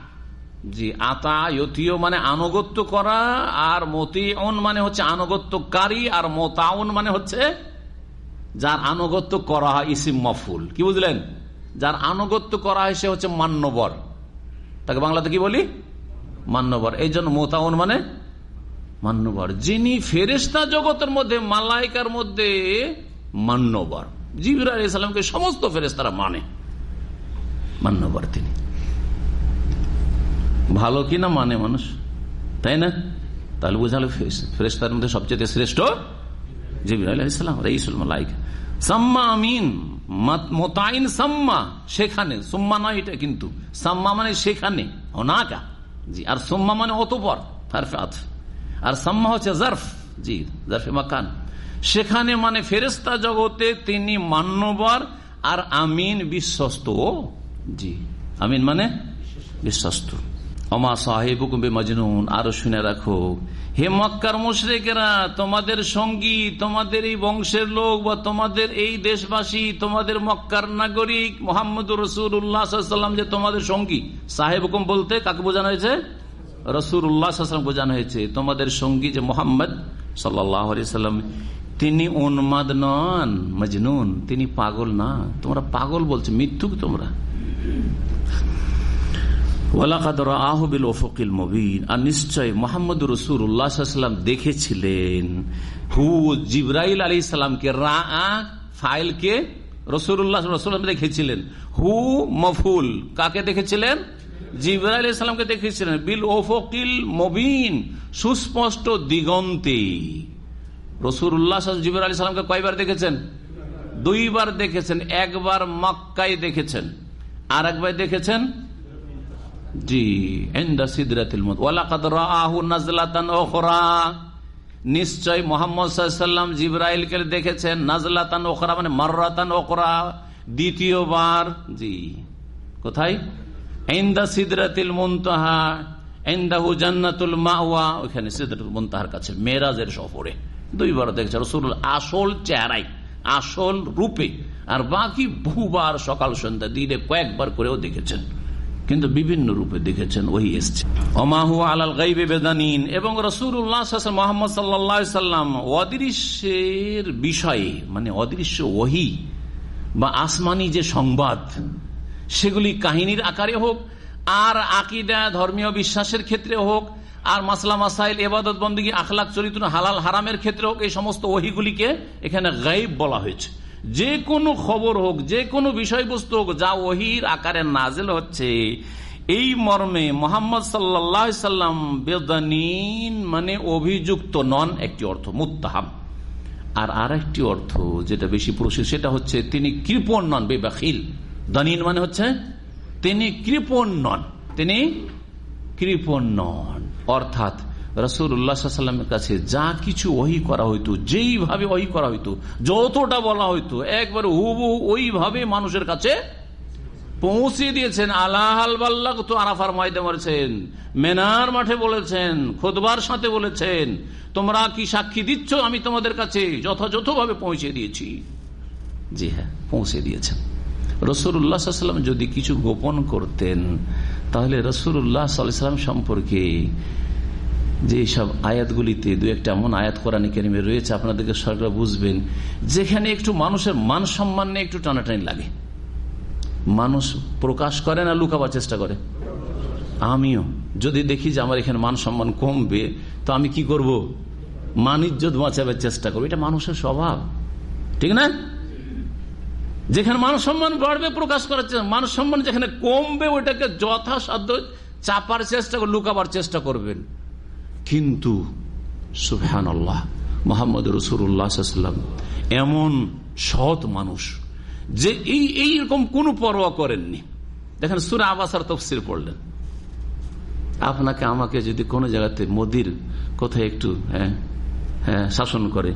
জি, আতা মানে আনুগত্য করা, আর মতিউন মানে হচ্ছে আনুগত্যকারী, আর মোতাউন মানে হচ্ছে যার আনুগত্য করা হয় ইসিম মফুল। কি বুঝলেন? যার আনুগত্য করা হয় সে হচ্ছে মান্যবর। তাকে বাংলাতে কি বলি? মান্যবর। এই জন্য মোতাউন মানে মান্যবর। যিনি ফেরেস্তা জগতের মধ্যে, মালাইকার মধ্যে মান্যবর। জিবির আলাইসালামকে সমস্ত ফেরেস্তারা মানে মান্যবর তিনি। ভালো কিনা মানে মানুষ? তাই না? তাহলে বুঝালো ফেরেস্তার মধ্যে সবচেয়ে শ্রেষ্ঠ জিবির আলাইসালাম রইসুল মালাইকা। সাম্মা আমিন মোতাইন সাম্মা, সেখানে। সুম্মা নয় এটা কিন্তু। সাম্মা মানে সেখানে অনাকা জি, আর সোম্মা মানে অতপর, ফারফাত। আর সাম্মা হচ্ছে জার্ফ, জি, জার্ফে মাকান। সেখানে মানে ফেরেস্তা জগতে তিনি মান্যবর আর আমিন বিশ্বস্ত। জি, আমিন মানে বিশ্বস্ত। অমা সাহেবুকুম মজনুন আরও শুনে রাখো। হে মক্কার মুশরেকেরা, তোমাদের সঙ্গী, তোমাদের এই বংশের লোক বা তোমাদের এই দেশবাসী, তোমাদের মক্কার নাগরিক মোহাম্মদ রসুল্লাহাম যে তোমাদের সঙ্গী। সাহেব হুকুম বলতে কাকে বোঝানো হয়েছে? রসুল উল্লাহাম বোঝানো হয়েছে, তোমাদের সঙ্গী যে মোহাম্মদ সাল্লাম তিনি উন্মাদ নন, মজনুন, তিনি পাগল না। তোমরা পাগল বলছো মৃত্যুক তোমরা। আর নিশ্চয় মোহাম্মদ রসুল উল্লাহাম দেখেছিলেন। হু, জিব্রাইল আলী সালামকে রা ফাইলকে রসুল্লাহ রসুল দেখেছিলেন। হু, মফুল। কাকে দেখেছিলেন? জিব্রাইল ইসলামকে দেখেছিলেন। বিল ওফকিল মবিন। সুস্পষ্ট দিগন্তে। রসুল উল্লাহ জিবর আলী সালামকে কয়বার দেখেছেন? দুইবার দেখেছেন। একবার মক্কায় দেখেছেন। আর একবার দেখেছেন? জি নিশ্চয় মোহাম্মদ সাল্লাম জিব্রাইলকে দেখেছেন নাজলাতান ওখরা মানে মার্রাতান ওখরা দ্বিতীয়বার। জি, কোথায়? ইন্দা সিদরাতিল মুনতাহা জান্নাতুল মুনতাহার কাছে, মেরাজের সফরে। দুইবার দেখছে রসুল আসল চেহারাই আসল রূপে। আর বাকি বহুবার সকাল সন্ধ্যা দিনে কয়েকবার করেও দেখেছেন। কিন্তু বিভিন্ন রূপে দেখেছেন, ওই এসছে। অমাহু আলাল গাইবে বেদানিন, এবং রসুল্লাহ মোহাম্মদ সাল্লা সাল্লাম অদৃশ্যের বিষয়ে মানে অদৃশ্য ওহি বা আসমানি যে সংবাদ, সেগুলি কাহিনীর আকারে হোক, আর আকিদা, ধর্মীয় বিশ্বাসের ক্ষেত্রে হোক, আর মাসলা মাসাইল এবাদত বন্দী, আখলাক চরিত্র, হালাল হারামের ক্ষেত্রে হোক, এই সমস্ত ওহিগুলিকে এখানে গাইব বলা হয়েছে। যে কোনো খবর হোক, যে কোনো বিষয়বস্তু হোক, যা ওহির আকারে নাজেল হচ্ছে, এই মর্মে মোহাম্মদ সাল্লাহ সাল্লাম বেদানিন মানে অভিযুক্ত নন, একটি অর্থ মুত্তাহাম। আর আর একটি অর্থ যেটা বেশি প্রসিদ্ধ, সেটা হচ্ছে তিনি কৃপণ নন, বেবাখিল। দানিন মানে হচ্ছে তিনি কৃপণ নন, তিনি কৃপণ নন। অর্থাৎ রসুল্লাহামের কাছে যা কিছু ওহি করা হইতো, যেইভাবে ওহি করা হইতো, যতটা বলা হইতো, একবার হুবু ওইভাবে মানুষের কাছে পৌঁছে দিয়েছেন। আল্লাহ আলবাল্লাহ তো আরাফার ময়দে মারছেন, মেনার মাঠে বলেছেন, খোদবার সাথে বলেছেন, তোমরা কি সাক্ষী দিচ্ছ? আমি তোমাদের কাছে যথাযথভাবে পৌঁছে দিয়েছি। জি হ্যাঁ পৌঁছে দিয়েছেন। রসুল্লাহাম যদি কিছু গোপন করতেন, তাহলে রসুল্লাহ সাল্লাম সম্পর্কে যে সব আয়াতগুলিতে দু একটা এমন আয়াত কোরআন কেরিমে রয়েছে, আপনাদেরকে সরকার বুঝবেন, যেখানে একটু মানুষের মান সম্মান নিয়ে একটু টানাটানি লাগে। মানুষ প্রকাশ করে না লুকাবার চেষ্টা করে? আমিও। যদি দেখি যে আমার এখানে মান সম্মান কমবে, তো আমি কি করব? মান ইজ্জত বাঁচাবার চেষ্টা করব। এটা মানুষের স্বভাব। ঠিক না? যেখানে মান সম্মান বাড়বে, প্রকাশ করার চেষ্টা মান সম্মান যেখানে কমবে, ওইটাকে যথাসাধ্য চাপার চেষ্টা, লুকাবার চেষ্টা করবেন। কিন্তু সুফহান আল্লাহ মোহাম্মদ রসুল্লাহাম এমন সৎ মানুষ যে এই এইরকম কোন পরোয়া করেননি। দেখেন সুরা আবাসার তফসির পড়লেন। আপনাকে, আমাকে যদি কোনো জায়গাতে মোদির কোথায় একটু হ্যাঁ হ্যাঁ শাসন করে,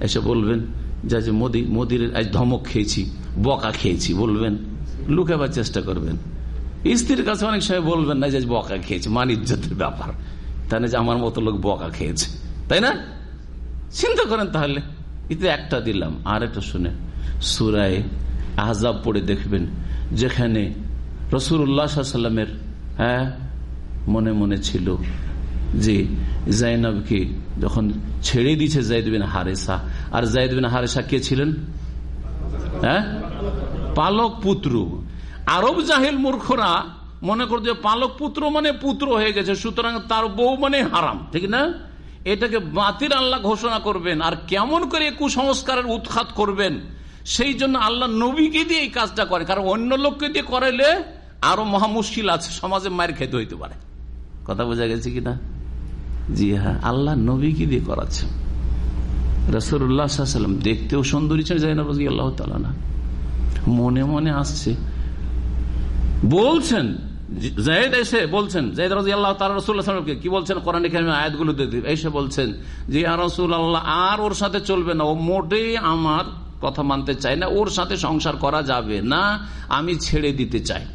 এসে বলবেন, যা যে মোদি, মোদির আজ ধমক খেয়েছি, বকা খেয়েছি, বলবেন, লুকাবার চেষ্টা করবেন। স্ত্রীর কাছে অনেক সময় বলবেন না যে বকা খেয়েছি মান ইজ্জতের ব্যাপার। না যে আমার মতো লোক বকা খেয়েছে। তাই না? চিন্তা করেন তাহলে। এতে একটা দিলাম, আর একটা শুনে সুরায় আহজাব পড়ে দেখবেন, যেখানে রসুল্লাহামের হ্যাঁ মনে মনে ছিল যে জাইনবকে যখন ছেড়ে দিয়েছে জাইদবিন হারেসা, আর জাইদবিন হারেসা কে ছিলেন? হ্যাঁ? পালক পুত্র। আরব জাহেল মূর্খরা মনে করছে পালক পুত্র মানে পুত্র হয়ে গেছে, সুতরাং তার বউ মানে হারাম, ঠিক না? এটাকে বাতিল আল্লাহ ঘোষণা করবেন, আর কেমন করে কুসংস্কারের উৎখাত করবেন, সেই জন্য আল্লাহ নবীকে দিয়ে এই কাজটা করে কারণ অন্য লোককে দিয়ে করাইলে আরও মহা মুশকিল আছে, সমাজে মায়ের খেতে হইতে পারে। কথা বোঝা গেছে কিনা? জি হ্যাঁ আল্লাহ নবীকে দিয়ে করাচ্ছে রসুল্লাহাম দেখতেও সুন্দরী ছিল জাইনাব আল্লাহ তালা মনে মনে আসছে। বলছেন জাহেদ এসে বলছেন জাহেদ রাজি আল্লাহ তার রসুল্লাহামকে কি বলছেন? কোরআন আয়াতগুলো এসে বলছেন যে রসুল আল্লাহ আর ওর সাথে চলবে না। ও মোটেই আমার কথা মানতে চাই না। ওর সাথে সংসার করা যাবে না। আমি ছেড়ে দিতে চাই।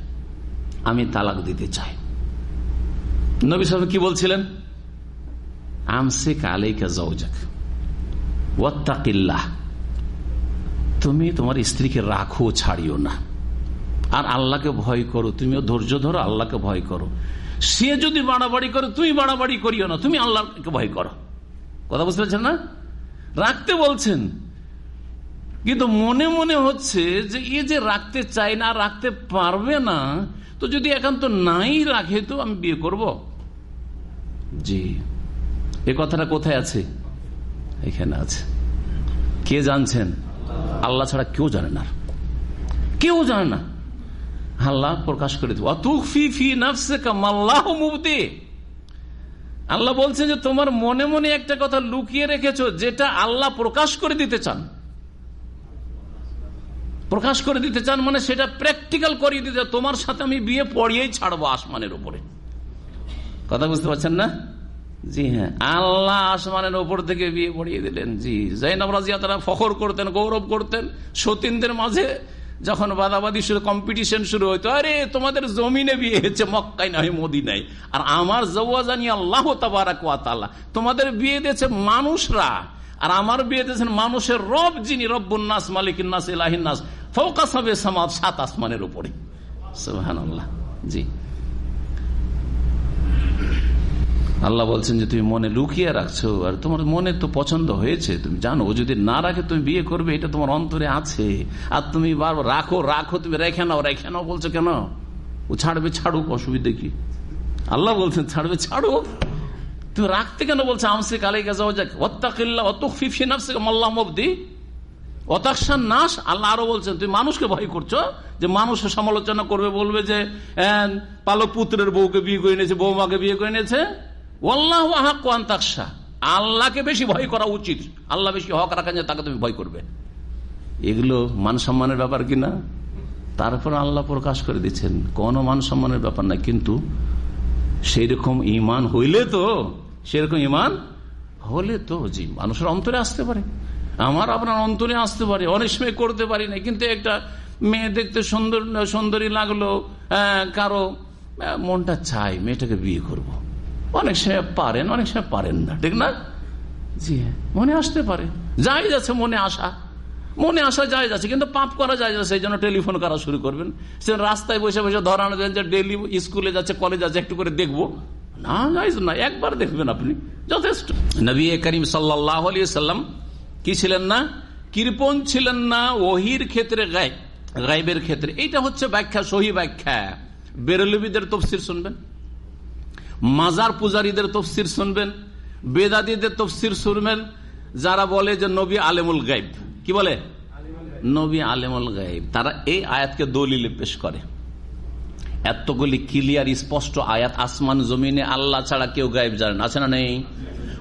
আমি তালাক দিতে চাই। নবী সাহেব কি বলছিলেন? আমসে কালেকা যাক ওয়াত্তাকিল্লাহ। তুমি তোমার স্ত্রীকে রাখো, ছাড়িও না। আর আল্লাহকে ভয় করো, তুমিও ধৈর্য ধরো, আল্লাহকে ভয় করো। সে যদি বাড়াবাড়ি করে, তুমি বাড়াবাড়ি করিও না, তুমি আল্লাহকে ভয় করো। কথা বুঝতে পারছেন না? রাখতে বলছেন। কিন্তু মনে মনে হচ্ছে যে এ যে রাখতে চাই না, রাখতে পারবে না, তো যদি একান্ত নাই রাখে, তো আমি বিয়ে করব। জি। এ কথাটা কোথায় আছে? এখানে আছে। কে জানছেন? আল্লাহ ছাড়া কেউ জানে না। কেউ জানে না। আল্লাহ প্রকাশ করে দেবো। আল্লাহ বলছেন যে তোমার মনে মনে একটা কথা লুকিয়ে রেখেছো, যেটা আল্লাহ প্রকাশ করে দিতে চান। প্রকাশ করে দিতে চান মানে সেটা প্র্যাকটিক্যাল করিয়ে দিতে তোমার সাথে আমি বিয়ে পড়িয়েই ছাড়বো আসমানের উপরে। কথা বুঝতে পারছেন না? জি হ্যাঁ। আল্লাহ আসমানের ওপর থেকে বিয়ে পড়িয়ে দিলেন। জি। রাজিয়া তারা ফখর করতেন, গৌরব করতেন। সতীনদের মাঝে যখন বাদাবাদি শুরু কম্পিটিশন শুরু হইতো, আরে, তোমাদের জমিনে বিয়ে হচ্ছে মক্কাই নয় নাই আর আমার জওয়াজানি আল্লাহ তালা তোমাদের বিয়ে দিয়েছে মানুষরা। আর আমার বিয়ে দিয়েছেন মানুষের রব, যিনি রব্বুন্নাস মালিকিন্নাস ইলাহিনাস ফৌকাস হবে সমাজ সাত আসমানের উপরে। জি। আল্লাহ বলছেন যে তুমি মনে লুকিয়ে রাখছো, আর তোমার মনে তো পছন্দ হয়েছে, তুমি জানো, ও যদি না রাখে তুমি বিয়ে করবে, এটা তোমার অন্তরে আছে। আর তুমি বারবার, রাখো রাখো, তুমি রেখে নাও রেখে নাও বলছো কেন? ও ছাড়বে, ছাড়ুক, অসুবিধে কি? আল্লাহ বলছেন, ছাড়বে, ছাড়ুক। তুমি রাখতে কেন বলছো? আমসে কালে মবদি। অতাকসান নাশ। আল্লাহ আরও বলছেন, তুমি মানুষকে ভয় করছ যে মানুষের সমালোচনা করবে, বলবে যে পালক পুত্রের বউকে বিয়ে করে নিয়েছে বৌমাকে বিয়ে করে নিয়েছে আল্লাহকে বেশি ভয় করা উচিত। আল্লাহ বেশি হক রাখেন যে তাকে তুমি ভয় করবে। এগুলো মান সম্মানের ব্যাপার কিনা তারপর আল্লাহ প্রকাশ করে দিচ্ছেন, কোন মান সম্মানের ব্যাপার না, কিন্তু সেই রকম ইমান হইলে তো সেরকম ইমান হলে তো জি, মানুষের অন্তরে আসতে পারে। আমার আপনার অন্তরে আসতে পারে অনেক সময় করতে পারি না কিন্তু একটা মেয়ে দেখতে সুন্দর, সুন্দরী লাগল কারও মনটা চাই মেয়েটাকে বিয়ে করব। অনেক সময় পারেন অনেক সময় পারেন না ঠিক না? জি হ্যাঁ। মনে আসতে পারে। যাই যাচ্ছে মনে আসা। মনে আসা যায় যাচ্ছে কিন্তু পাপ করা যায় যাচ্ছে সেই জন্য টেলিফোন করা শুরু করবেন। সে রাস্তায় বসে বসে ধরানো দেন যে ডেলি স্কুলে যাচ্ছে কলেজ যাচ্ছে একটু করে দেখব। না যাই না একবার দেখবেন আপনি যথেষ্ট। নবী করিম সাল্লাহ সাল্লাম কি ছিলেন না? কৃপন ছিলেন না ওহির ক্ষেত্রে গায়ে গাইবের ক্ষেত্রে। এইটা হচ্ছে ব্যাখ্যা সহি ব্যাখ্যা। বেরলবিদের তফসির শুনবেন। মাজার পূজারীদের তফসির শুনবেন বেদাদিদের তফসির শুনবেন, যারা বলে যে নবী আলেমুল গাইব। কি বলে? নবী আলেমুল গাইব। তারা এই আয়াতকে দলিলে পেশ করে। এতগুলি ক্লিয়ার স্পষ্ট আয়াত, আসমান, জমিনে আল্লাহ ছাড়া কেউ গাইব জানেন আছে না নেই?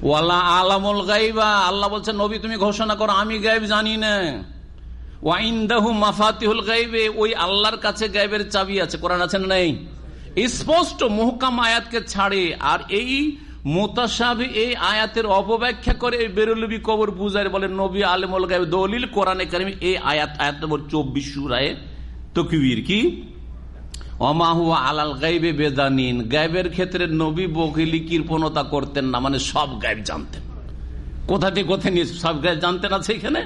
ওয়ালা আলামুল গাইবা। আল্লাহ বলছে, নবী, তুমি ঘোষণা করো, আমি গাইব জানি না। ওয়াইন্দাহু মাফাতিহুল গাইবে। ওই আল্লাহর কাছে গাইবের চাবি আছে। কোরআন আছে না নেই? স্পষ্ট মহকাম আয়াতকে ছাড়ে, আর এই মোতাসাবি এই আয়াতের অপব্যাখ্যা করে কবর বলে নবী দলিল, কোরআনে কারিম এই আয়াত আয়াত নম্বর চব্বিশ তকবির কি? ক্ষেত্রে নবী বকিলি কৃপণতা করতেন না মানে সব গাইব জানতেন। কোথা থেকে কোথায় নিয়ে সব গাইব জানতেন আছে এখানে?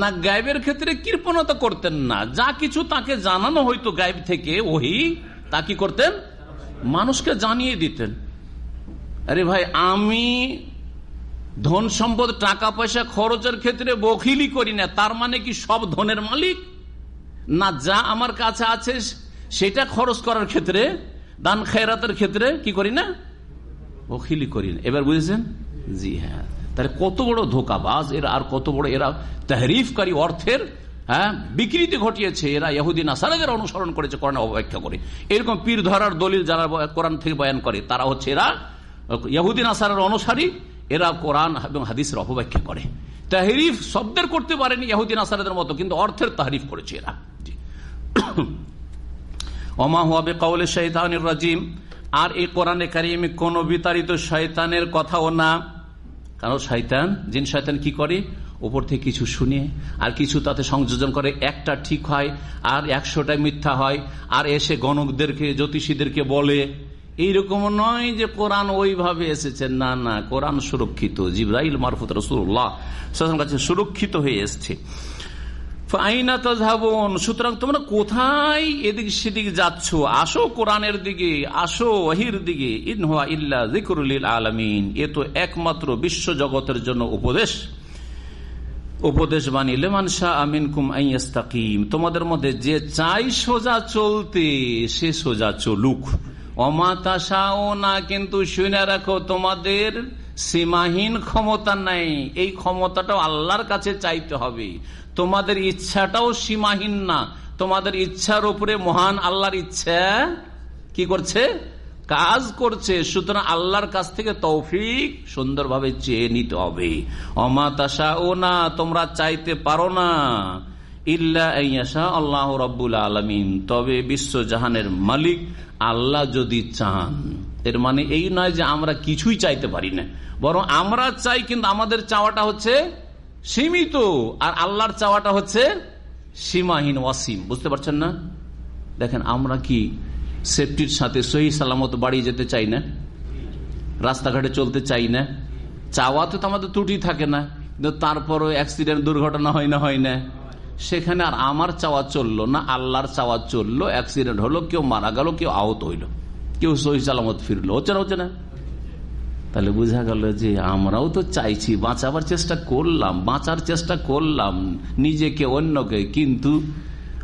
না গাইবের ক্ষেত্রে কৃপণতা করতেন না, যা কিছু তাকে জানানো হয়তো গাইব থেকে, ওহি তা কি করতেন? মানুষকে জানিয়ে দিতেন। আরে ভাই, আমি ধন সম্পদ, টাকা পয়সা খরচের ক্ষেত্রে বখিলি করি না, তার মানে কি সব ধনের মালিক? না, যা আমার কাছে আছে, সেটা খরচ করার ক্ষেত্রে, দান খেরাতের ক্ষেত্রে কি করি না? বখিলি করি না। এবার বুঝেছেন? জি হ্যাঁ। তাহলে কত বড় ধোকাবাজ, এরা আর কত বড়, এরা তাহরিফকারী অর্থের হ্যাঁ? বিকৃতি ঘটিয়েছে এরা ইহুদিন আসারাদের অনুসরণ করেছে কোরআন অপেক্ষা করে। এরকম পীর ধরার দলিল যারা কোরআন থেকে বয়ান করে, তারা হচ্ছে এরা ইহুদিন আসারের অনুসারী, এরা কোরআন এবং হাদিসের অপব্যাখ্যা করে। তাহরিফ শব্দের করতে পারেনি ইহুদিন আসারাদের মতো, কিন্তু অর্থের তাহরিফ করেছে এরা। অমা হুয়াবে কাউলে শৈতানির রাজিম। আর এই কোরআনে কারিমে কোন বিতাড়িত শয়তানের কথাও না। কারণ শয়তান, জিন শয়তান কি করে? ওপর থেকে কিছু শুনে, আর কিছু তাতে সংযোজন করে, একটা ঠিক হয়, আর একশোটা মিথ্যা হয়, আর এসে গণকদেরকে, জ্যোতিষীদেরকে বলে, এইরকম নয় যে কোরআন ওইভাবে এসেছে। না না, কোরআন সুরক্ষিত। জিব্রাইল মারফত রসুল্লাহ কাছে সুরক্ষিত হয়ে এসছে। সুতরাং তোমরা কোথায় এদিক সেদিক দিকে দিকে। ইল্লা এ তো একমাত্র বিশ্ব জগতের জন্য উপদেশ। উপদেশ বাণী, লেমান শাহ আমিন কুম আইস্তাকিম তোমাদের মধ্যে যে চাই সোজা চলতে, সে সোজা চলুক। অমাতাশাও না কিন্তু শুনে রাখো, তোমাদের সীমাহীন ক্ষমতা নাই। এই ক্ষমতাটাও আল্লাহর কাছে চাইতে হবে। তোমাদের ইচ্ছাটাও সীমাহীন না। তোমাদের ইচ্ছার উপরে মহান আল্লাহর ইচ্ছা কি করছে? কাজ করছে, সুতরাং আল্লাহর কাছ থেকে তৌফিক সুন্দরভাবে চেয়ে নিতে হবে। অমাতাসা ও না তোমরা চাইতে পারো না। ইল্লা আল্লাহ রব্বুল আলমিন। তবে বিশ্ব জাহানের মালিক আল্লাহ যদি চান। এর মানে এই নয় যে আমরা কিছুই চাইতে পারি না। বরং আমরা চাই কিন্তু আমাদের চাওয়াটা হচ্ছে সীমিত। আর আল্লাহর চাওয়াটা হচ্ছে সীমাহীন ওয়াসিম। বুঝতে পারছেন না? দেখেন, আমরা কি সেফটির সাথে সহি সালামত বাড়ি যেতে চাই না। রাস্তাঘাটে চলতে চাই না। চাওয়াতে তো আমাদের ত্রুটি থাকে না, কিন্তু তারপরও অ্যাক্সিডেন্ট দুর্ঘটনা হয় না হয় না। সেখানে আর আমার চাওয়া চলল না, আল্লাহর চাওয়া চলল অ্যাক্সিডেন্ট হলো, কেউ মারা গেল, কেউ আহত হইল। কেউ সহি সালামত ফিরলো, হচ্ছে না হচ্ছে না। তাহলে বোঝা গেল যে আমরাও তো চাইছি, বাঁচাবার চেষ্টা করলাম, বাঁচার চেষ্টা করলাম, নিজেকে অন্যকে, কিন্তু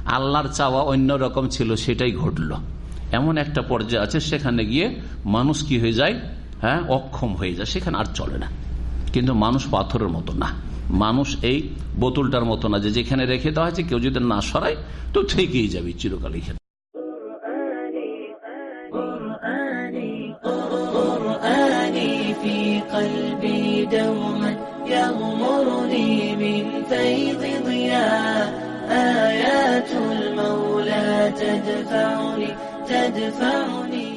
আল্লাহর চাওয়া অন্য রকম ছিল, সেটাই ঘটলো। এমন একটা পর্যায়ে আছে সেখানে গিয়ে মানুষ কি হয়ে যায় হ্যাঁ অক্ষম হয়ে যায় সেখানে আর চলে না কিন্তু মানুষ পাথরের মতো না মানুষ এই বোতলটার মতো না যে যেখানে রেখে দেওয়া হয়েছে কেউ যদি না সরায় তো থেকেই যাবে চিরকাল এখানে قرآني في قلبي دوما يغمرني من فيض ضياء آيات المولى تدفعني تدفعني نحو العلا